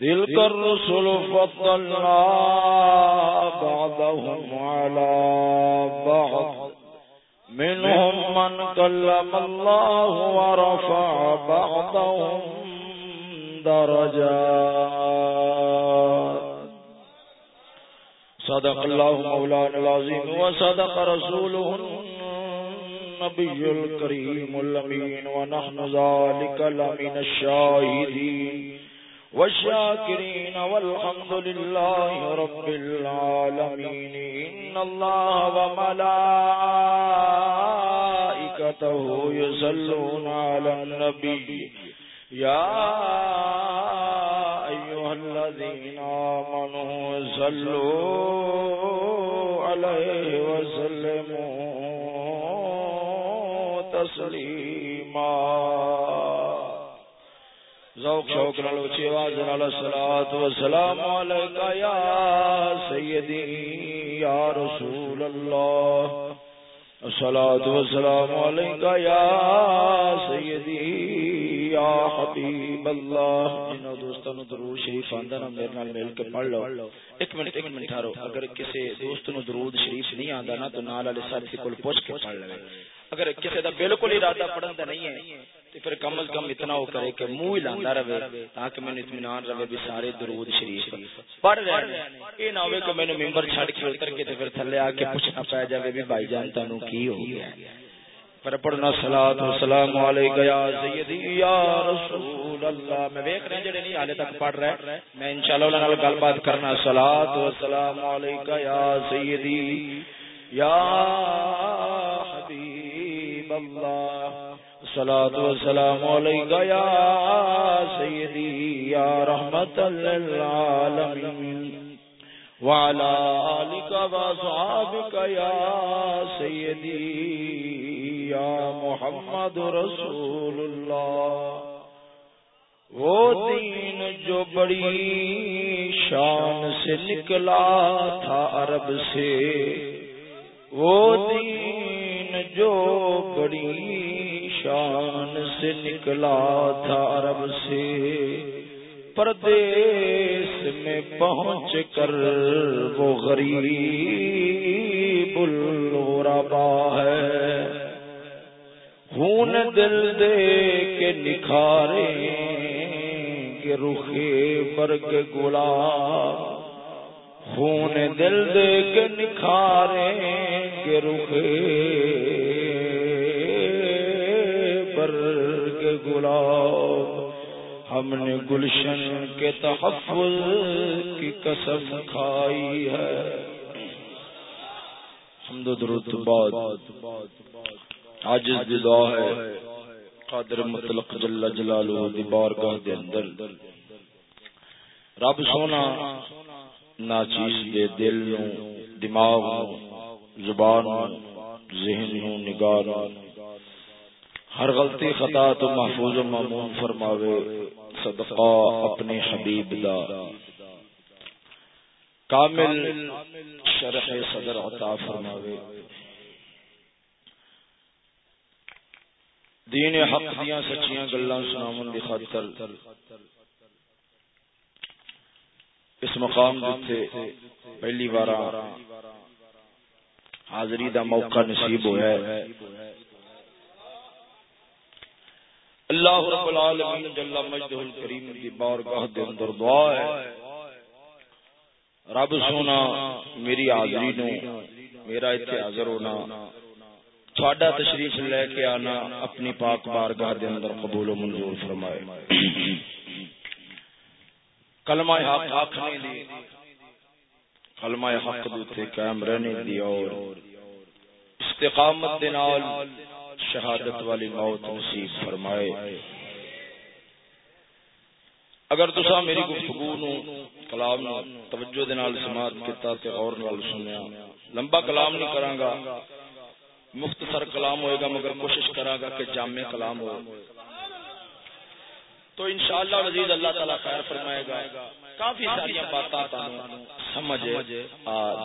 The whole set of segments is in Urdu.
تلك الرسل فضلنا بعضهم على بعض. منهم من كلم الله ورفع بعضهم درجات. صدق الله مولانا العظيم وصدق رسوله النبي الكريم الأمين. ونحن ذلك لمن الشاهدين. والشاكرين والحمد لله رب العالمين. إن الله وملائكته يصلون على النبي. يا أيها الذين آمنوا صلوا عليه وسلموا تسليما. ذوق، شوق نال اونچی آواز نال الصلوات والسلام علیک یا سیدی، یا رسول اللہ۔ الصلوات والسلام علیک یا سیدی، یا حبیب اللہ۔ جنوں دوستاں نو درود شریف آندا نا، میرے نال مل کے پڑھ لو۔ ایک منٹ ایک منٹ ٹھہرو۔ اگر کسی دوست نو درود شریف نہیں آندا نا، تو نال والے ساتھی کول پوچھ کے پڑھ لے اگر کسی دا بالکل ارادہ پڑھن دا نہیں ہے پھر کم از کم اتنا وہ کرے کہ منہ ہی لاندا رہے تاکہ میں اطمینان رہے بھی سارے درود شریف پڑھ رہے یہ نہ ہوے کہ میں ممبر چھڈ کے اتر کے تے پھر تھلے آ کے پوچھنا پے جاوے بھی بھائی جان تانوں کی ہو گیا پر پڑھنا صلاۃ و سلام علیک یا سیدی یا رسول اللہ۔ میں دیکھ رہے جڑے نہیں حالے تک پڑھ رہے۔ میں انشاءاللہ انہاں نال گل بات کرنا۔ صلاۃ و سلام علیک یا سیدی یا حبیب۔ اللہ صلاة والسلام علیک یا سیدی، یا رحمت للعالمین۔ وعلى آلك وصحابك يا سيدي يا محمد رسول اللہ۔ وہ دین جو بڑی شان سے نکلا تھا عرب سے، وہ دین جو بڑی شان سے نکلا تھا عرب سے، پردیس میں پہنچ کر وہ غریب الغربا ہے۔ خون دل دے کے نکھارے کے رخے برگ گلا خون دل دے کے نکھارے کے رخے برگ گلاب، ہم نے گلشن کے تحفظ کی قسم کھائی ہے۔ حمد و درود بعد۔ عاجز دی دعا ہے، قادر مطلق جل جلالہ دی بارگاہ دے اندر۔ رب سونا ناچیز دے دل نو، دماغ نو، زبان نو، ذہن نو، نگاہ نو۔ ہر غلطی خطا تو محفوظ و معمون فرماوے، صدقہ اپنے حبیب دا۔ کامل شرح صدر عطا فرماوے۔ دین حق دیاں سچیاں گلاں سناون دی خاطر اس مقام دتے پہلی بار حاضری دا موقع نصیب ہویا ہے۔ اللہ رب العالمین جل مجدہ الکریم دی بارگاہ دے اندر دعا ہے۔ رب سونا، میری حاضری نو، میرا ایتھے حاضر ہونا تھوڑا تشریف لے کے آنا، اپنی پاک بارگاہ دے اندر قبول و منظور فرمائے۔ کلمہ حق آکھنے دی۔ کلمہ حق دوتے قائم رہنے دی اور استقامت دے نال شہادت والی موت نصیب فرمائے۔ اگر تسا میری گفتگو نو، کلام نو توجہ دے نال سماعت کیتا تے اور نال سنیا۔ لمبا کلام نہیں کراں گا، مختصر کلام ہوئے گا، مگر کوشش کراں گا کہ جامع کلام ہو۔ تو انشاءاللہ عزیز اللہ تعالی خیر فرمائے گا. کافی ساری تانوں سمجھ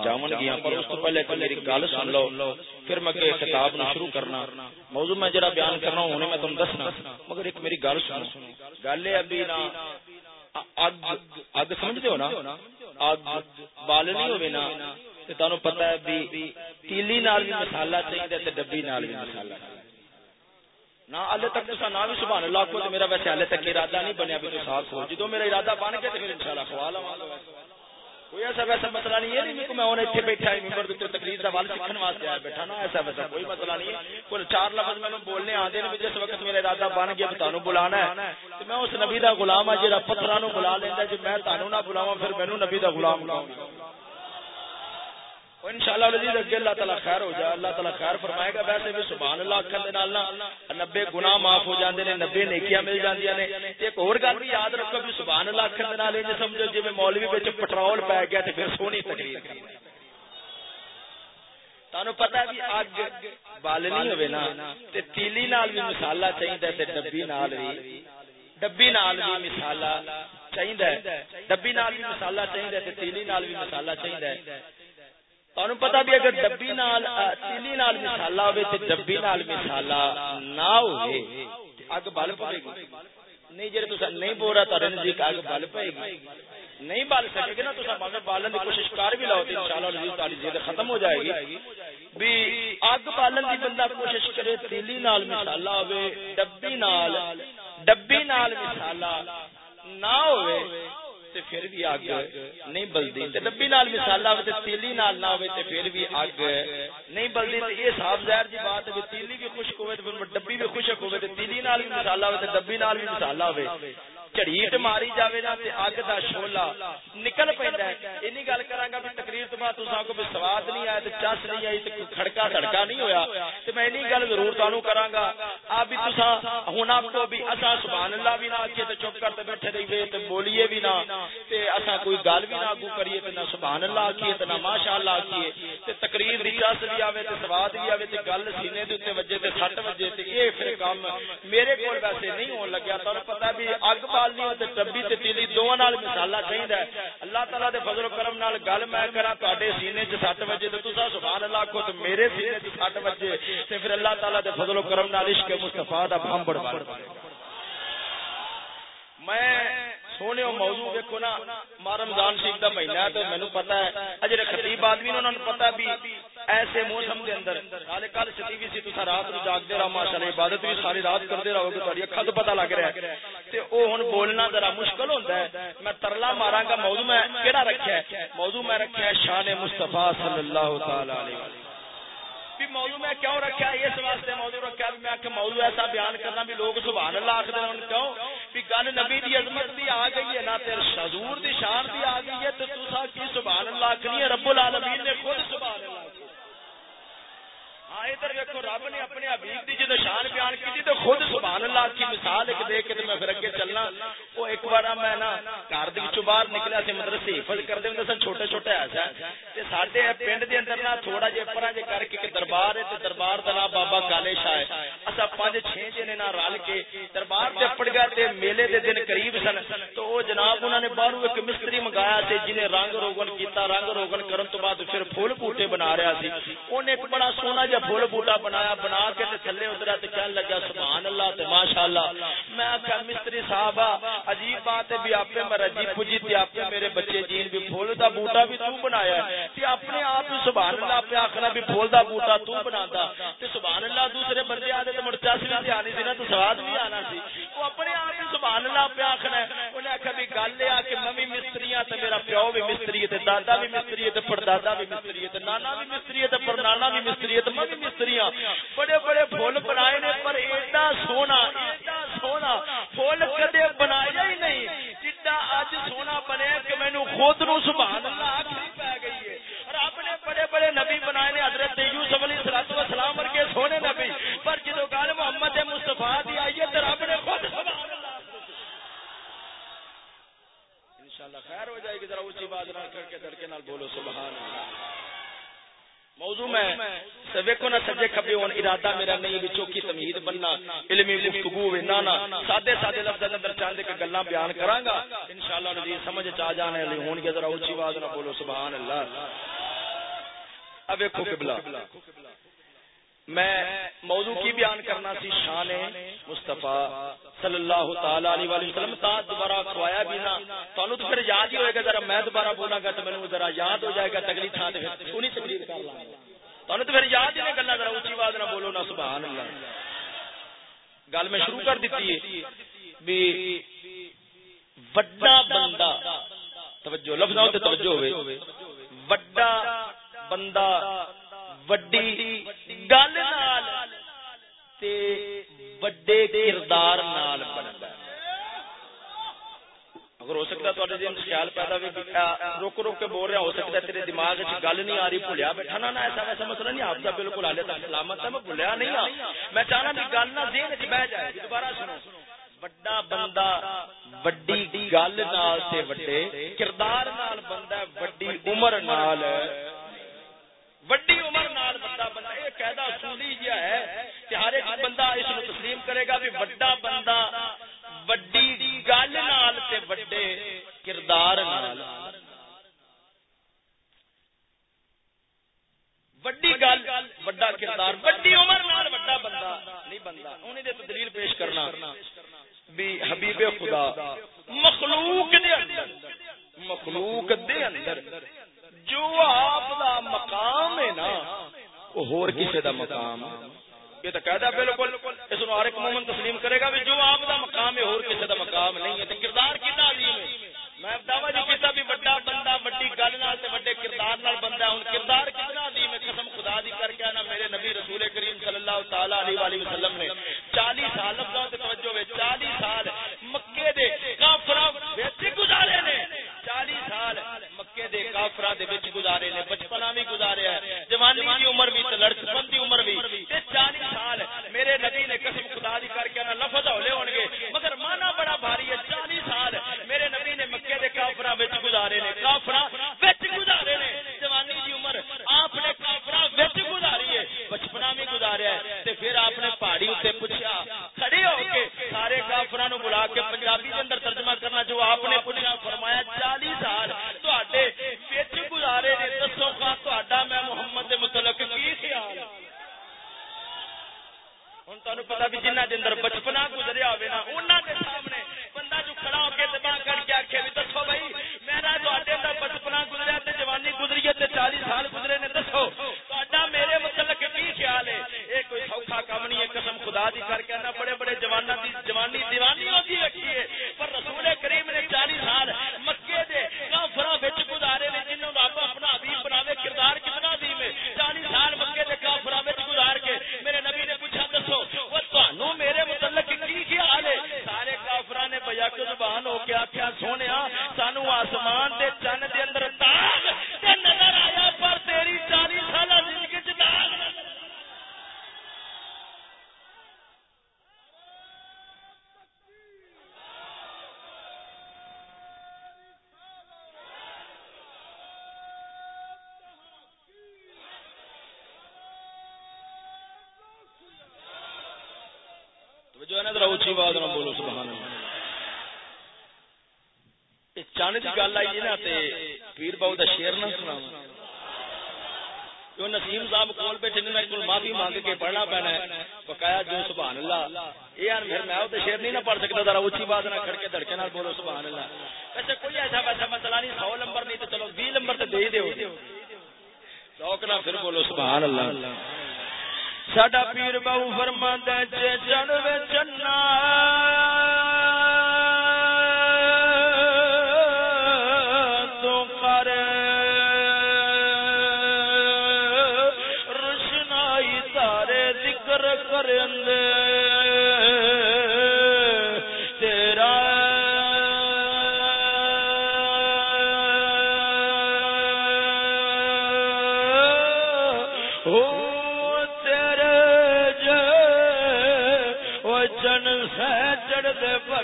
جاون گیا پر اس تو پہلے میری گل سن لو پھر میں کہ نو شروع کرنا. موضوع میں جڑا بیان کرنا ہوں میں تم دسنا. مگر ایک میری گل سنو. گل ابھی نا اگ اگ سمجھتے ہو نا؟ اگ بالنی ہوے نا تے تانوں پتہ ہے بھی تیلی نال بھی چاہیے تے ڈبی نال بھی نہ ہلے تک تو نہ بھی سبحان اللہ کو میرا ویسے ہلے تک ارادہ نہیں بنیا بھی تو ساتھ ہو میرا ارادہ بن گیا پھر انشاءاللہ خوا لواں۔ کوئی ایسا ویسا مسئلہ نہیں ہے نہیں میں بیٹھا ممبر تقریر دا وال سیکھن واسطے آیا بیٹھا۔ نا ایسا ویسا کوئی مسئلہ نہیں۔ ہے کوئی چار لفظ میں بولنے آندے نے جس وقت میرا ارادہ بن گیا تانوں بلانا ہے۔ تے میں اس نبی دا غلام ہاں جڑا پتھراں نو بلا لیندا جے جی میں تانوں نہ بلاواں، پھر مینوں نبی دا غلام بلاؤں انشاءاللہ العزیز اگے اللہ تعالی خیر ہو جائے، اللہ تعالی خیر فرمائے گا۔ ویسے بھی سبحان اللہ اکھن دے نال نا 90 گناہ معاف ہو جاندے نے 90 نیکیاں مل جاندیاں نے۔ ایک اور گل بھی یاد رکھو بھی سبحان اللہ اکھن دے نال ایں سمجھو جے مولوی وچ پٹرول پے گیا تے پھر سونی تقریر۔ کرنی تانوں پتہ ہے بھی اگ بالنی ہوے نا، تے تیلی نال بھی مسالہ چاہیدا تے ڈبی نال بھی ڈبی نال بھی مسالہ چاہیدا ڈبی نال بھی مسالہ چاہیدا تے تیلی نال بھی مسالہ چاہیدا تہن پتا بھی اگر ڈبی نال تیلی نال مسالا ہوے تے ڈبی نال مسالا نہ ہوے اگ بل پے گی۔ نہیں جے تسا نہیں بول رہا تارے نزدیک اگ بل پے گی۔ نہیں بال سکے گا نا تسا مگر بالن دی کوشش کر بھی لاؤ تے انشاءاللہ نزدیک تاری زید ختم ہو جائے گی۔ بھی اگ بالن دی بندہ کوشش کرے تیلی نال مسالا ہوے ڈبی نال ڈبی نال مسالا نہ ہوے تے پھر بھی اگ نہیں بلدی. تے ڈبی نال مثال ہوے تے تیلی نال نہ ہوے تے پھر بھی اگ نہیں بلدی. تے یہ صاف ظاہر جی بات ہے تیلی بھی خشک ہوے تے ڈبی بھی خشک ہوے تے تیلی نال بھی مثال ہوے تے ڈبی نال بھی مثال ہوے چڑیٹ ماری جاوے نا تے اگ دا شولا نکل پیندا ہے اینی گل کراں گا بھی تقریر تو بعد تساں کو بھی سواد نہیں آیا تے چس نہیں آئی تے کھڑکا دھڑکا نہیں ہویا تے میں اینی گل ضرور تانوں کراں گا آ بھی تساں ہن اپ کو بھی اسا سبحان اللہ بھی نہ کہ تے چپ کر تے بیٹھے رہیے تے بولیے بھی نہ تے اسا کوئی گل بھی نہ اگو کریے تے نہ سبحان اللہ کیے تے نہ ماشاءاللہ کیے تے تقریر دی چس بھی آوے تے سواد بھی آوے تے گل سینے دے اوتے وجے تے سٹ وجے تے اے پھر کام میرے کول ویسے نہیں ہون لگیا تانوں پتہ بھی اگ بالنی تے ٹبی تے تیلی دوواں نال مثالہ چاہیدا ہے۔ اللہ تعالی دے فضل و کرم نال گل میں کراں تواڈے سینے چ سٹ وجے تے تساں سبحان اللہ کو تے میرے سینے چ سٹ وجے تے پھر اللہ تعالی دے فضل و کرم نال عشق مصطفی دا بھمبڑ میں سونے موضوع دیکھو نا ماں رمضان شریف کا مہینہ ہے تو مینو پتا ہے۔ اجے خطیب آدمی انہوں نے پتا بھی ایسے موسم کے اندر کل کل سٹی بھی سی تو رات نو جاگتے رہو ماشاء اللہ عبادت بھی ساری رات کرتے رہو گے تاری اکھا تو پتا لگ رہا ہے۔ تے او ہن بولنا ذرا مشکل ہوتا ہے۔ میں ترلا ماراں گا، موضوع میں کیڑا رکھیا ہے؟ موضوع میں رکھیا ہے شان مصطفی صلی اللہ تعالی علیہ وسلم۔ موضوع میں کیوں رکھا اس واسطے موضوع رکھا بھی میں کہ موضوع ایسا بیان کرنا بھی لوگ سبحان اللہ آخر ہوں کیوں؟ بھی گل نبی دی عظمت دی آ گئی ہے، نہ تیر حضور دی شان دی آ گئی ہے، تو تسا کی سبحان اللہ آخنی ہے؟ رب العالمین نے خود سبحان اللہ ہاں ادھر دیکھو رب نے اپنے حبیب دی جدو شان بیان کی تو خود سبحان اللہ کی مثال ایک دے کے میں پھر اگے چلنا۔ وہ ایک بار میں نا گھر دی وچوں باہر نکلیا سی، مدرسے حفظ کردے ہوندے سن، چھوٹے چھوٹے ایسا تے ساڈے پنڈ دے اندر نا تھوڑا جے پرا جے کر کے دربار ہے، تے دربار دا نام بابا کالے شاہ ہے۔ اسا پانچ چھ جنے نا رل کے دربار تے پڑ گیا تے میلے دے دن قریب سن۔ تو او جناب انہاں نے باہروں ایک مستری منگایا تے جنے رنگ روغن کیتا، رنگ روغن کرن تو بعد پھر پھول بوٹے بنا رہا سی۔ اونے ایک بڑا سونا جا پھول بوٹا بنایا، بنا کے تے تھلے اترا تے کہن لگا، سبحان اللہ تے ماشاءاللہ۔ میں آکھیا، مستری صاحب عجیب بات ہے بھی اپنے مرضی پوجی تے اپنے میرے بچے جین بھی پھول دا بوٹا بھی تو بنایا ہے۔ تے اپنے آپ سبحان اللہ پہ آکھنا بھی پھول دا بوٹا تو بناتا۔ تے سبحان اللہ دوسرے بندے آدے تو مڑ چس بھی آنی سی نا، تو سواد بھی آنا سی۔ وہ اپنے آپ سبحان اللہ پہ آخنا ہے۔ انہیں آخیا بھی گل یہ کہ میں بھی مستری ہاں میرا پیو بھی مستری ہے دادا بھی مستری ہے پردادا بھی مستری ہے نانا بھی مستری ہے پر نانا بھی مستری ہے میں بھی مستری ہاں بڑے بڑے فل بنائے نے، پر ایڈا سونا ایڈا سونا۔ فل کدے بنایا ہی نہیں۔ جدا اج سونا بنیا کہ مینو خود نو سبحان اللہ آخری پی گئی ہے۔ اور اپنے بڑے بڑے نبی بنائے نے، حضرت یوسف علیہ الصلوۃ والسلام ورگے سونے نبی۔ پر جدو گل محمد مصطفی دی آئی ہے، تے رب نے خود سبحان اللہ انشاءاللہ خیر ہو جائے گی، ذرا اونچی بات نہ کر کے دڑکے نال بولو سبحان اللہ۔ موضوع میں سویکو نہ سجے کھبے ہون ارادہ میرا نہیں بھی چوکی تمہید بننا، علمی گفتگو وے نانا سادے سادے لفظ اندر چاندے کے گلاں بیان کراں گا انشاءاللہ نبی، سمجھ چا جانے علی ہون گے ذرا اونچی آواز نہ بولو، سبحان اللہ۔ اب دیکھو قبلہ۔ میں موضوع کی بیان کرنا سی شان مصطفیٰ صلی اللہ تعالی علیہ وسلم، تا دوبارہ کھوایا بھی نہ۔ تانوں تو پھر یاد ہی ہوئے گا، ذرا میں دوبارہ بولا گا تو مینوں ذرا یاد ہو جائے گا، تگلی تھان تے پھر سونی تقریر کر لاں تانوں تو پھر یاد ہی نہیں گلاں ذرا اونچی آواز نہ بولو نا سبحان اللہ۔ گل میں شروع کر دیتی ہے بھی بڑا بندہ، توجہ لفظاں تے توجہ ہوئے۔ بڑا بندہ وڈی گل نال تے وڈے کردار نال بندا اگر ہو سکتا تو دن خیال پیدا بھی روک روک کے بول رہا ہو سکتا ہے تیرے دماغ وچ گل نہیں آ رہی بھولیا بیٹھا نا ایسا ویسا مسئلہ نہیں آپ کا بالکل حالے تک سلامت ہے میں بھولیا نہیں ہاں میں چاہنا بھی گل نہ ذہن وچ بیٹھ جائے دوبارہ سنو بڑا بندہ وڈی گل نال تے وڈے کردار نال بندہ وڈی عمر نال وڈی عمر نال بڑا بندہ، یہ قاعدہ اصولی جہا ہے کہ ہر ایک بندہ اس کو تسلیم کرے گا بھی بڑا بندہ، وڈی گل نال تے وڈے کردار نال۔ وڈی گل وڈا کردار، وڈی عمر نال وڈا بندہ نہیں دے دلیل پیش کرنا بھی حبیب خدا، مخلوق دے اندر، مخلوق دے اندر۔ جو آپ دا مقام ہے نا، وہ ہور کسی دا مقام یہ تو کہہ بالکل اس ہر ایک مومن تسلیم کرے گا بھی جو آپ دا مقام ہے، ہور کسی دا مقام نہیں ہے۔ کردار کتنا عظیم ہے۔ میں دعوی جی کیتا بھی بڑا بندہ بڑی گل نال تے بڑے کردار نال بندہ ہے۔ ہن کردار کتنا عظیم ہے۔ قسم خدا دی کر کے نا میرے نبی رسول کریم صلی اللہ تعالی علیہ والہ وسلم نے۔ 40 سال لفظوں تے توجہ وچ 40 سال مکے دے کافراں وچ گزارے نے۔ 40 سال مکے دے کافراں دے وچ گزارے نے بچپنا بھی گزاریا ہے جوانی دی عمر بھی تے لڑکپن دی عمر بھی تے 40 سال میرے نبی نے قسم خدا دی کر کے نا لفظ ہولے ہون گے۔ مگر مانا بڑا بھاری ہے 40 سال میرے نبی نے مکے دے کافراں وچ گزارے نے، کافراں وچ گزارے نے۔ عمر، آپ نے کافراں وچ گزاری ہے، بچپنا بھی گزاریا ہے، تے پھر آپ نے پہاڑی اوتے پوچھا، کھڑے ہو کے سارے کافراں نو بلا کے پنجابی دے اندر ترجمہ کرنا جو آپ نے پوچھا، فرمایا 40 سال تواڈے وچ گزارے نے، دسو کا تواڈا میں محمد دے متعلق کی خیال؟ ہوں تمہیں پتا بھی جنہ کے اندر بچپنا گزریا ہوئے نا انہوں کے سامنے بندہ جو کھڑا ہو کے دبا کر کے بھی دسو بھائی، میرا تے بچپنا تے جوانی گزری ہے چالیس سال گزرے نے، دسو۔ تا میرے متعلق کی خیال ہے؟ یہ کوئی سوکھا کام نہیں ہے، قسم خدا دی کر کے بڑے بڑے دی جوانی دیوانی ہوتی رکھی ہے۔ پر رسول کریم نے چالیس سال مکے دے کافراں وچ گزارے نے جنہوں رب اپنا حبیب بناوے، کردار کتنا چالیس سال مکے دے کافراں وچ گزار کے میرے نبی نے پوچھا، دسو میرے متعلق کی خیال ہے؟ سارے نے بجا زبان ہو کے آخیا سونے سانو آسمان دے چن دے اندر داغ نظر آیا، پر تیری چند سال زندگی چ داغ جو ہے نا ذرا اچھی بات نہ بولو سبحان اللہ چاند کی گل آئی نا تے پیر باؤ دا شیر نہ سنا جو نسیم صاحب کول بیٹھے نے کول معافی مانگ کے پڑھنا پینا ہے۔ بقایا جو سبحان اللہ اے یار پھر میں تے شیر نہیں نہ پڑھ سکتا، ذرا اونچی بات نہ کھڑ کے دھڑکے نال بولو سبحان اللہ ویسے اچھا، کوئی ایسا ویسا مسئلہ نہیں 100 نمبر نہیں تو چلو 20 نمبر تے دے دیو ذوق نہ پھر بولو سبحان اللہ ساڈا پیر بہو فرما دے چن چنا میرے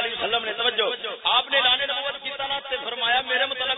علیہ وسلم نے توجہ آپ نے لانے نبوت کی طرح فرمایا میرے مطلب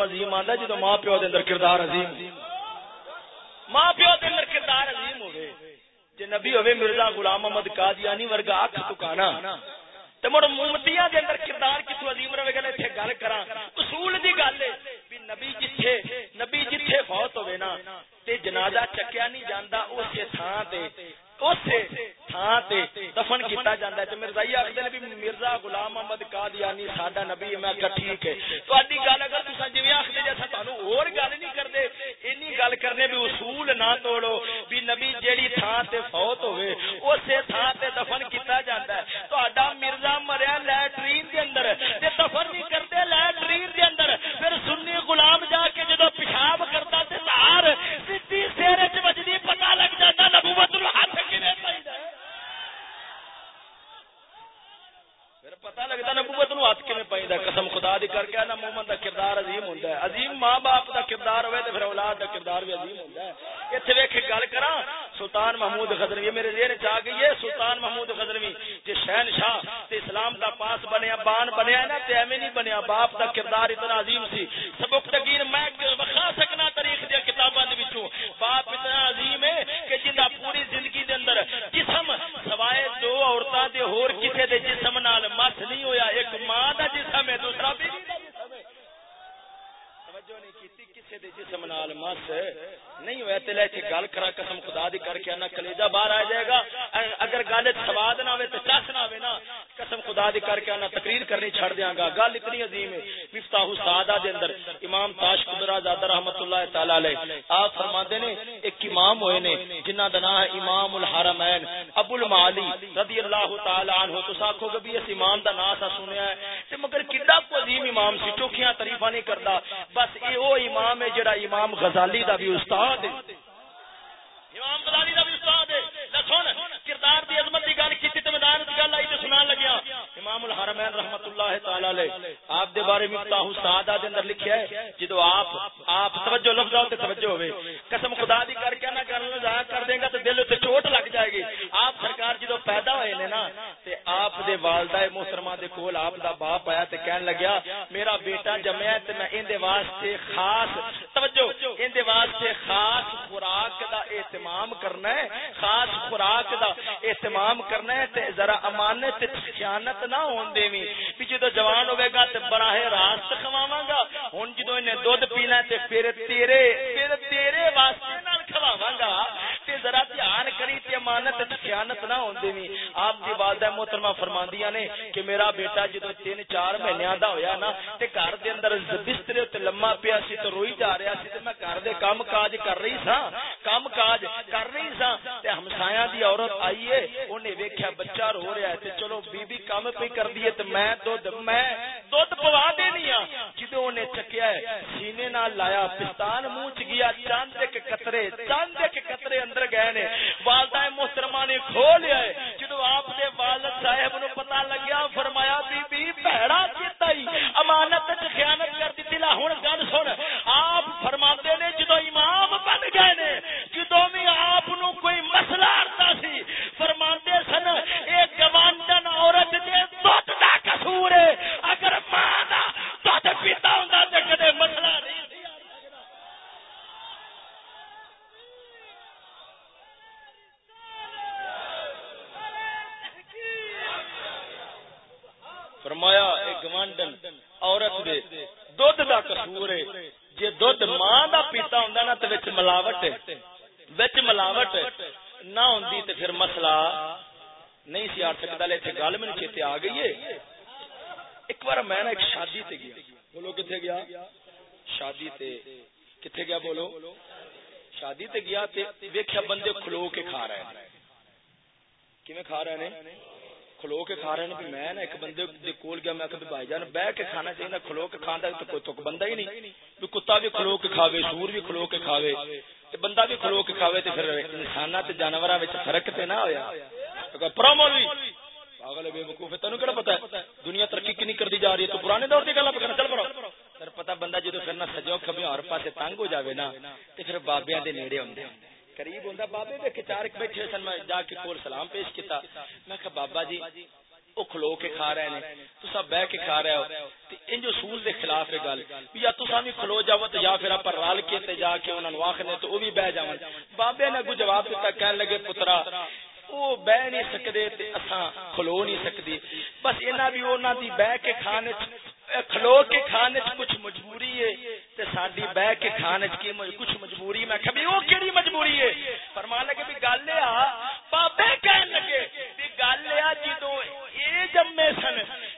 کردار اودو عظیم آندا جدو ماں پیو دے اندر کردار عظیم ماں پیو دے اندر کردار عظیم ہوے جے نبی ہوے مرزا غلام محمد قادیانی ورگا اکھ تکانا۔ تے مڑ مومتیاں دے اندر کردار کتو عظیم رہے گا ایتھے گل کراں۔ اصول دی گل ہے بھی نبی جتھے نبی جتھے فوت ہوے نا، تے جنازہ چکیا نہیں جاندا، اسی تھاں تے، اسی تھاں تے دفن کیتا جاندا ہے۔ تے مرزا یہ آکھدے نے بھی مرزا غلام محمد قادیانی، ساڈا نبی میں کہ ٹھیک ہے۔ تہاڈی گل اگر تساں جویں آکھدے جے اور گل نہیں گل کرنے بھی اصول نہ توڑو بھی نبی جیڑی تھان تے فوت تے دفن کیتا جاتا ہے۔ مرزا مریا لیٹرین دے اندر تے دفن نہیں کردے لیٹرین دے اندر پھر سنی غلام جا کے جدو پیشاب کرتا تے تار سیدھی سیرے چ وجدی پتہ لگ جاتا نبوت نو ہاتھ کنے پائدا پھر پتہ لگتا نبوت نو ہاتھ کنے پائدا قسم خدا دی کر کے نا مومن دا کردار عظیم ہوندا ہے عظیم ماں باپ دا کردار ہوے تے پھر اولاد دا کردار بھی عظیم ہوندا ہے ایتھے ویکھ گل کراں سلطان محمود غزنوی میرے ذہن چ آ گئی ہے سلطان محمود غزنوی جے شہنشاہ تے اسلام دا پاس بنیا بان بنیا نا تے ایویں نہیں بنیا باپ دا کردار اتنا عظیم سی سبق تگیر میں وکھا سکنا تاریخ دی کتاباں دے وچوں باپ اتنا عظیم ہے کہ جندا پوری زندگی دے اندر جسم سوائے دو عورتاں دے ہور کسے دے جسم نال مس نہیں ہویا ایک ماں دا جسم ہے دوسرا بیوی دا جسم ہے توجہ نہیں کیتی کسے دے جسم نال مس نہیں ہویا تے لے کے گل کرا قسم خدا دی کر کے انا کلیجہ باہر آ جائے گا اگر گل سواد نہ ہوے تے چس نہ ہوے نا قسم خدا دی کر کے انا تقریر کرنی چھڑ دیاں گا گل اتنی عظیم ہے مفتاح السعادہ دے اندر امام تاش قدرہ زادہ رحمتہ اللہ تعالی علیہ آپ فرماندے نے ایک امام ہوئے نے جنہ دا نام ہے امام الحرمین علی رضی اللہ تعالی عنہ تو ساکھو کہ بھی اس امام دا نام سا سنیا ہے۔ تے مگر کڈا کو عظیم امام سی چوکیاں تعریفاں نہیں کردا۔ بس اے او امام ہے جڑا امام غزالی دا بھی استاد ہے امام غزالی دا بھی استاد ہے سن کردار دی عظمت دی گل کیتی تے میدان دی گل آئی تے سنان لگیا امام الحرمین رحمت اللہ تعالی علیہ۔ آپ دے بارے مفتاح السعادہ دے اندر لکھیا ہے، جدو آپ آپ توجہ لفظ تے توجہ ہوے قسم خدا دی کر کے نہ کرن ضائع کر دے گا تے دل تے چوٹ لگ جائے گی۔ آپ سرکار جدو پیدا ہوئے نے نا، تے آپ دے والدہ محترمہ دے کول آپ دا باپ آیا تے کہن لگیا، میرا بیٹا جمیا تے میں این دے واسطے خاص توجہ این دے واسطے خاص خوراک دا اہتمام کرنا ہے، خاص خوراک دا اہتمام کرنا ہے تے ذرا امانت تے خیانت نہ ہون دیویں بھی جدو جوان ہوے گا تے براہ راست کھواواں گا۔ ہن جدو اینے دودھ پینا تے پھر تیرے پھر تیرے واسطے نال کھواواں گا۔ تے ذرا دھیان کری تے امانت تے خیانت نہ ہون دیویں آپ دی والدہ محترمہ فرماندیاں نے کہ میرا بیٹا جدو تین چار مہینیاں دا ہویا نا تے گھر دے اندر بسترے تے لمما پیا سی تے روئی جا رہا سی تے میں گھر دے کام کاج کر رہی سا، کام کاج کر رہی سا۔ تے ہمسایاں دی عورت آئی ہے اونے ویکھیا بچہ رو رہا ہے تے چلو بی بی کام پہ کر دی تے میں دودھ میں دودھ پوا دینی ہاں۔ جدو اونے چکیا ہے، سینے نال لایا، پستان منہ چ گیا چاند کے قطرے چاند کے قطرے اندر اندر گئے نے۔ والدہ محترمہ نے کھو لیا ہے۔ جدو آپ نے والد صاحب نو پتا لگیا، فرمایا بی بی پہڑا کیتا ہی۔ امانت وچ خیانت کر دتی۔ لا، ہن گل سن۔ آپ فرماندے نے جدو امام بن گئے نے، جدو بھی آپ نو کوئی مسئلہ آتا سی، فرماندے سن، اے گوانڈن عورت نے دودھ دا قصور ہے۔ اگر ماں دا دودھ پیتا ہوندا تے کدے مسئلہ نہیں فرمایا گوانڈن، عورت دے، دودھ دا قصور ہے۔ جے دودھ ماں دا پیتا ہوندا نا تے وچ ملاوٹ ہے۔ وچ ملاوٹ نہ ہوندی تے پھر مسئلہ نہیں سی آ سکتا لے تے گل میں چیتے آ گئی ہے۔ ایک بار میں نا ایک شادی تے گیا۔ بولو کتے گیا؟ شادی تے کتے گیا بولو؟ شادی تے گیا تے ویکھیا بندے کھلو کے کھا رہے ہیں۔ کیویں کھا رہے ہیں کھلو کے کھا رہے ہیں میں نا، ایک بندے دے کول گیا، میں کہ بھائی جان بیٹھ کے کھانا چاہیے کھلو کے کھاندا تو کوئی تو بندہ ہی نہیں۔ بھی کتا بھی کھلو کے کھاوے، سور بھی کھلو کے کھاوے، تے بندہ بھی کھلو کے کھاوے تے پھر انساناں تے جانوراں وچ فرق تے نہ ہویا۔ پرومولی پاگل بے وقوف تینوں کہڑا پتہ ہے؟ دنیا ترقی کنی کردی جا رہی ہے، تو پرانے دور دی گل کرنا چل پرو۔ پھر پتہ بندہ جدو پھر سجو کبھی اور پاسے تنگ ہو جاوے نا، تے پھر بابیاں دے نیڑے ہوندے۔ قریب ہوندا، بابے دے کے چار بیٹھے سن، میں جا کے کول سلام پیش کیتا۔ میں کہا، بابا جی او کھلو کے کھا رہے ہیں تو سب بہ کے کھا رہے ہو۔ تے ان اصول دے خلاف ہے گل۔ یا تساں بھی کھلو جاو تے یا پھر اپر رال کے تے جا کے انہاں نو آکھنے تو او بھی بہ جاون۔ بابے نے کو جواب دیتا کہن لگے، پترا وہ بہ نہیں سکتے اساں کھلو نہیں سکتے بس انہاں بھی انہاں دی بہ کے کھانے کھلو کے کھانے کچھ مجبوری ہے۔ تے ساڈی بہ کے کھانے کی کچھ مجبوری میں کہ وہ کیڑی مجبوری ہے؟ فرمان لگے بھی گل ہے بابے کہن لگے بھی گل ہے جدوں اے جمے سن،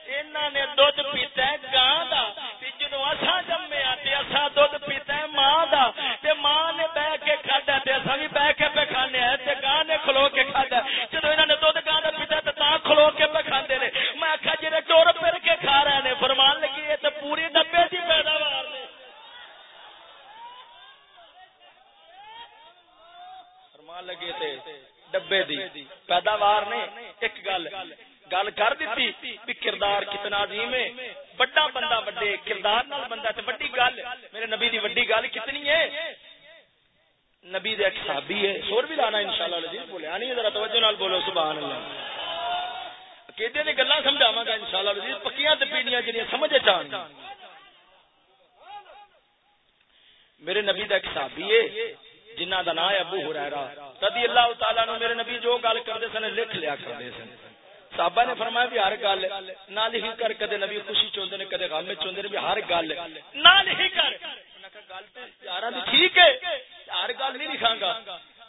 انہاں نے دودھ پیتا ہے گاں دا تے جدوں اساں جمے آ تے اساں دودھ پیتا ہے ماں دا، تے ماں نے بہ کے کھادا تے اساں بھی بہ کے پہ کھانے تے گاں نے کھلو کے کھادا جدوں انہاں نے دودھ گاں دا پیتا تے تاں کھلو کے پہ کھاندے نے میں آکھا جڑے ٹور پھر کے کھا رہے نے فرمان لگی ہے تے پوری ڈبے دی پیداوار نے فرمان لگے تے ڈبے دی پیداوار نے ایک گل گل کر دیتی بھی کردار کتنا عظیم ہے بڑا بندہ بڑے کردار نال بندہ تے بڑی گل میرے نبی دی بڑی گل کتنی ہے نبی دے ایک صحابی ہے سور بھی لانا انشاءاللہ العزیز بولیا نہیں ذرا توجہ نال بولو سبحان اللہ کہتے نے گلاں سمجھاواں گا انشاءاللہ العزیز پکیاں تے پیڑیاں جڑیاں سمجھ چان میرے نبی دا ایک صحابی ہے جنہ دا نام ہے ابو ہریرہ رضی اللہ تعالی عنہ میرے نبی جو گل کرتے سن، لکھ لیا کرتے سن۔ صحابہ نے فرمایا بھی ہر گل نہ لکھی کر، کدے نبی خوشی چوندے نے، کدے غم چوندے نے، بھی ہر گل نہ لکھی کر۔ گل تے یاراں دی ٹھیک ہے ہر گل نہیں لکھاں گا۔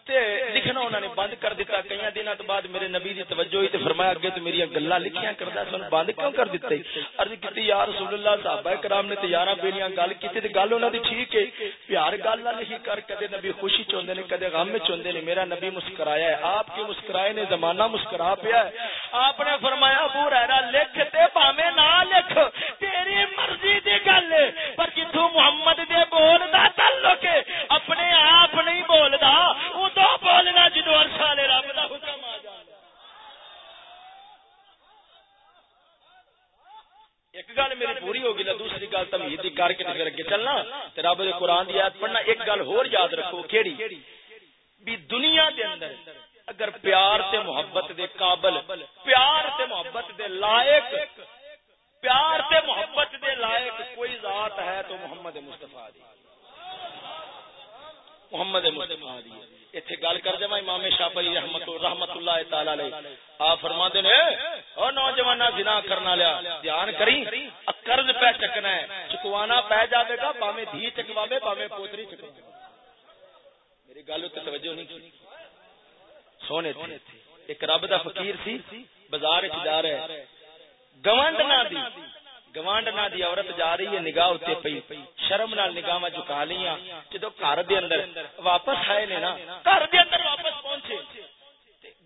تے لکھنا انہوں نے بند کر دیتا کئی دن بعد میرے نبی دی توجہ ہوئی تے فرمایا اگے تو میری گلاں لکھیاں کردا سن، بند کیوں کر دتے عرض کیتی، یا رسول اللہ، صحابہ کرام نے تے یاراں بیلیاں گل کیتی تے گل انہاں دی ٹھیک ہے۔ پیار گل نہ لکھی کر، کدے نبی خوشی چوندے نے، کدے غم میں چوندے نے۔ میرا نبی مسکرایا ہے، آپ کے مسکرائے نے زمانہ مسکرا پیا ہے۔ آپ نے فرمایا، ابو ہریرہ، لکھ تے بھاویں نہ لکھ۔ تیری مرضی دی گل ہے، پر جتھوں محمد دے بول دا تعلق ہے، اپنے آپ نہیں بولدا۔ تو بولنا رب دا حکم آ جائے ایک گل میری پوری ہوگی دوسری گل تمہید دی کر کے پھر اگے چلنا۔ تے رب دے قران دی ایت پڑھنا، ایک گل ہور یاد رکھو، کیڑی؟ بھی دنیا دے اندر اگر پیار تے محبت دے قابل، پیار تے محبت دے لائق، پیار تے محبت دے لائق کوئی ذات ہے تو محمد مصطفی دی۔ محمد مصطفی دی۔ ایتھے گل کر جما امام شافعی رحمت رحمت اللہ تعالی علیہ۔ آپ فرماتے نے، او نوجوانا زنا کرنا لیا۔ دھیان کری قرض پہ چکنا ہے۔ چکوانا پہ جاوے گا باویں دھی چکواوے باویں پوتری چکواوے۔ میری گل تے توجہ نہیں کی۔ سونے تھے۔ ایک رب دا فقیر سی، بازار وچ جا رہا ہے۔ گوانڈ نہ دی۔ گوانڈ نہ دی عورت جا رہی ہے، نگاہ اتے پئی۔ شرم نال نگاہ جھکا لیاں جدو گھر دے اندر واپس آئے نے نا، گھر دے اندر واپس پہنچے۔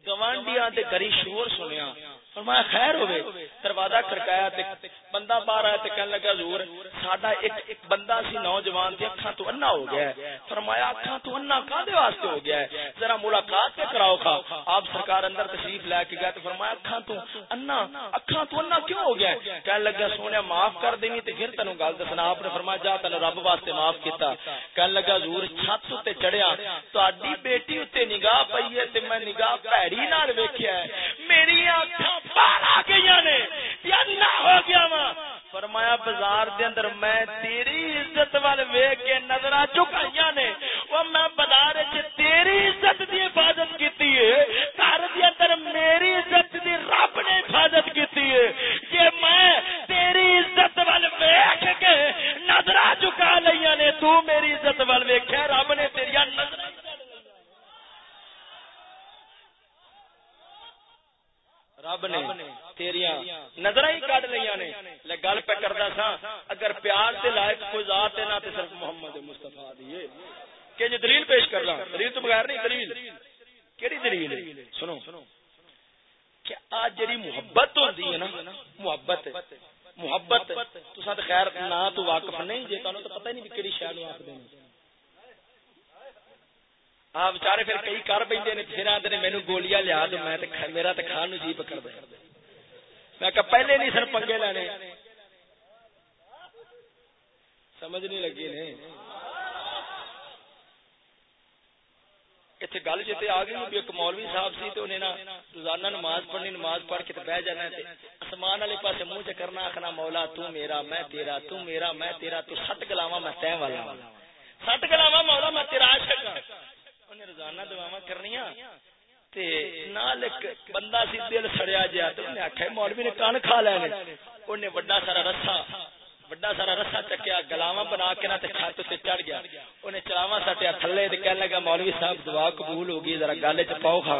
گوانڈیاں دے گری شور سنیا فرمایا خیر ہوے دروازہ کھڑکایا تے بندہ باہر آیا تے کہنے لگا، حضور، ساڈا ایک بندہ سی نوجوان تے اکھاں تو انا ہو گیا ہے. فرمایا، اکھاں تو انا کادے واسطے ہو گیا ہے؟ ذرا ملاقات تے کراؤ کھا آپ سرکار اندر تشریف لے کے گئے تے فرمایا، اکھاں تو انا اکھاں تو انا کیوں ہو گیا ہے؟ کہنے لگا، سونے، معاف کر دینی تے پھر تینوں گل دسنا. آپ نے فرمایا، جا تینوں رب واسطے معاف کیتا. کہنے لگا، حضور، چھت تے چڑھیا۔ تہاڈی بیٹی تے نگاہ پئی ہے تے میں نگاہ پیڑی نال ویکھیا ہے۔ میری اکھاں پارا گئی نے۔ یا نہ ہو گیا وا۔ فرمایا بازار دے اندر میں تیری عزت وال ویکھ کے نظراں جھکائیاں نے۔ او میں بازار وچ تیری عزت دی حفاظت کیتی ہے۔ گھر دے اندر میری عزت دی رب نے حفاظت کیتی ہے۔ کہ میں تیری عزت وال ویکھ کے نظراں چکا لیاں نے، تو میری عزت وال ویکھیا، رب نے تیری نظر رب نے تیریاں نظر ہی کٹ لیا نے لے گل پہ کرتا سا اگر پیار سے لائق کوئی ذات ہے نہ تو صرف محمد مستفا دیے کہ جو دلیل پیش کر رہا دلیل تو بغیر نہیں دلیل کیڑی دلیل ہے سنو کہ آج جی محبت ہوتی ہے نا محبت محبت تو خیر نہ تو واقف نہیں جی تمہیں تو پتہ ہی نہیں کہڑی شہر آپ دینا ہاں بچارے پھر کئی کر پہ پھر آتے مینو گولیا لیا تو میں میرا تو کھان جی پکڑ دیا میں کہ پہلے نہیں سر، پنگے لینے۔ سمجھ نہیں لگی نے اتنے گل جیتے آ گئی ایک مولوی صاحب سی تو انہیں نا روزانہ نماز پڑھنی، نماز پڑھ کے بہ جانا آسمان والے پاس منہ چ کرنا آخنا مولا تو میرا، میں تیرا، تو میرا، میں تیرا، تو سٹ گلاوا میں تہ والا۔ سٹ گلاوا مولا میں تیرا عاشق۔ ہاں روزانہ دعوا کرنی بندہ سی دل سڑیا جا تو آخیا مولوی نے کن کھا لے انہیں وڈا سارا رسا، وڈا سارا رسا چکیا گلاوا بنا کے چھت سے چڑھ گیا۔ انہیں چلاوا سٹیا تھلے کہنے لگا، مولوی صاحب دعا قبول ہوگی، ذرا گل چ پاؤ کھا۔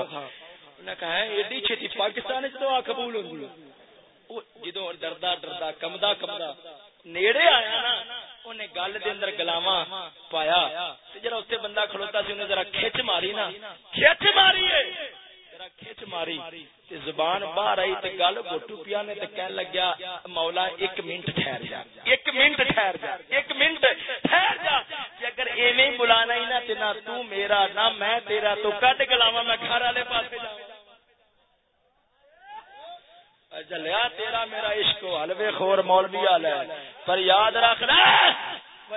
انہیں کہا ایڈی چھتی پاکستان دعا قبول ہوگی۔ جدو ڈردا ڈردا کمدا کمدا، نیڑے آیا نا انہیں گل دے اندر گلاوا پایا جرا اتنے بندہ کھلوتا سی انہیں ذرا کھچ ماری نا کھچ ماری کھچ ماری زبان باہر آئی تے گل گوٹو پیا نے کہن لگیا مولا ایک منٹ ٹھہر جا ایک منٹ ٹھہر جا ایک منٹ ٹھہر جا اگر ایویں بلانا ہی نہ تے نہ تو میرا نہ میں تیرا تو کٹ گلاوا میں گھر والے پاس جاؤں جلیا تیرا میرا عشق حلوے خور مولوی والا ہے پر یاد رکھنا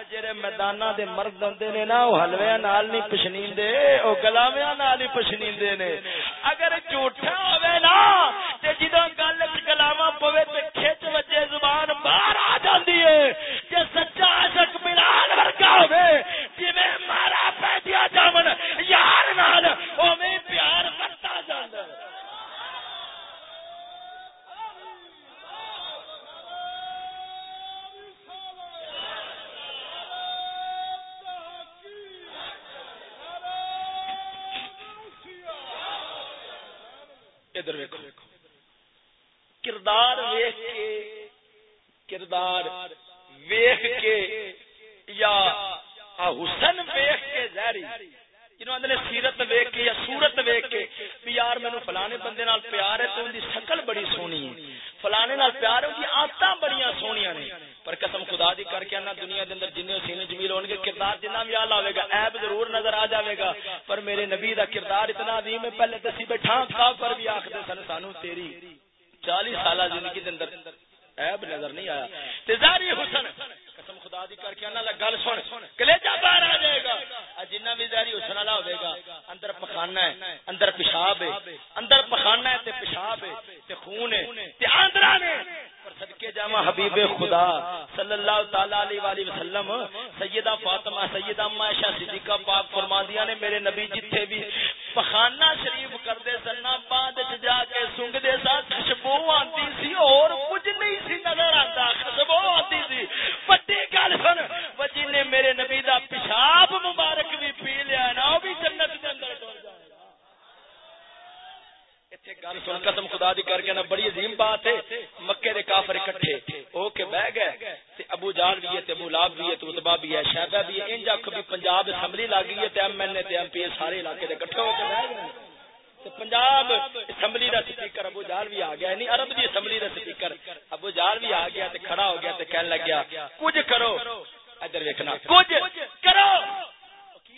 جڑے میدان دے مرد ہوندے نے نا او حلوے نال نہیں پچھنیندے او گلاویاں نال ہی پچھنیندے نے۔ اگر جھوٹا ہوے نا، تے جدوں گل وچ گلاواں پوے، تے کھچ وجے زبان باہر آ جاندی ہے۔ جے سچا عاشق بلال ورگا ہوے جویں مارا پیٹیا جاون یار نال ادھر ویکو کردار ویخ کے، کردار ویخ کے یا حسن ویخ کے زہری۔ جنہوں نے سیرت ویخ کے یا سورت ویخ کے، بھی یار مینو فلانے بندے نال پیار ہے تو ان کی شکل بڑی سونی ہے۔ فلانے نال پیار ہے، ان کی آدت بڑی سونیاں نے۔ پر قسم خدا دی کر کے انا دنیا دے اندر جنے حسین جمیل ہون گے کردار جنہ بھی اعلی ہوے گا، عیب ضرور نظر آ جاوے گا۔ پر میرے نبی دا کردار اتنا عظیم ہے، پہلے دسی بیٹھا تھا پر بھی آخر سن، سانو تیری چالیس سالہ زندگی دے اندر عیب نظر نہیں آیا۔ تزاری حسن قسم خدا دی کر کے انا لگ گل سن۔ کلیجہ باہر آ جائے گا۔ جنہ بھی ظاہری حسن والا ہوے گا، اندر پخانہ ہے، اندر پیشاب ہے، اندر پخانہ ہے تے پیشاب ہے، تے خون ہے، تے آندرا نے۔ صدقے جامع حبیب خدا صلی اللہ تعالی علیہ والہ وسلم، سیدہ فاطمہ، سیدہ عائشہ صدیقہ پاک فرما دیا نے میرے نبی جتھے بھی پخانہ شریف کردے سننا بعد وچ جا کے سنگ دے ساتھ خوشبو آندی سی اور کچھ نہیں سی، نظر آندا، خوشبو آندی سی۔ بڑی گل سن وجی نے میرے نبی دا پیشاب مبارک بھی پی لیا نا او بھی جنت دے اندر ڈول جائے گل سن قسم خدا دی کر کے نا بڑی عظیم بات ہے۔ مکے دے کافر اکٹھے۔ او کے بہ گئے۔ تے ابو جال بھی ہے، تے ابو لاب بھی ہے، تے اتبا بھی ہے، شہبہ بھی ہے۔ انج اکھ بھی پنجاب اسمبلی لگی ہے، تے ایم این اے، تے ایم پی سارے علاقے دے اکٹھے ہو کے بہ گئے۔ پنجاب اسمبلی دا سپیکر ابو جال بھی آ گیا نہیں یعنی عرب دی اسمبلی دا سپیکر ابو جال بھی آ گیا تے کھڑا ہو گیا تے کہنے لگیا کچھ کرو۔ ادھر ویکھنا، کچھ کرو۔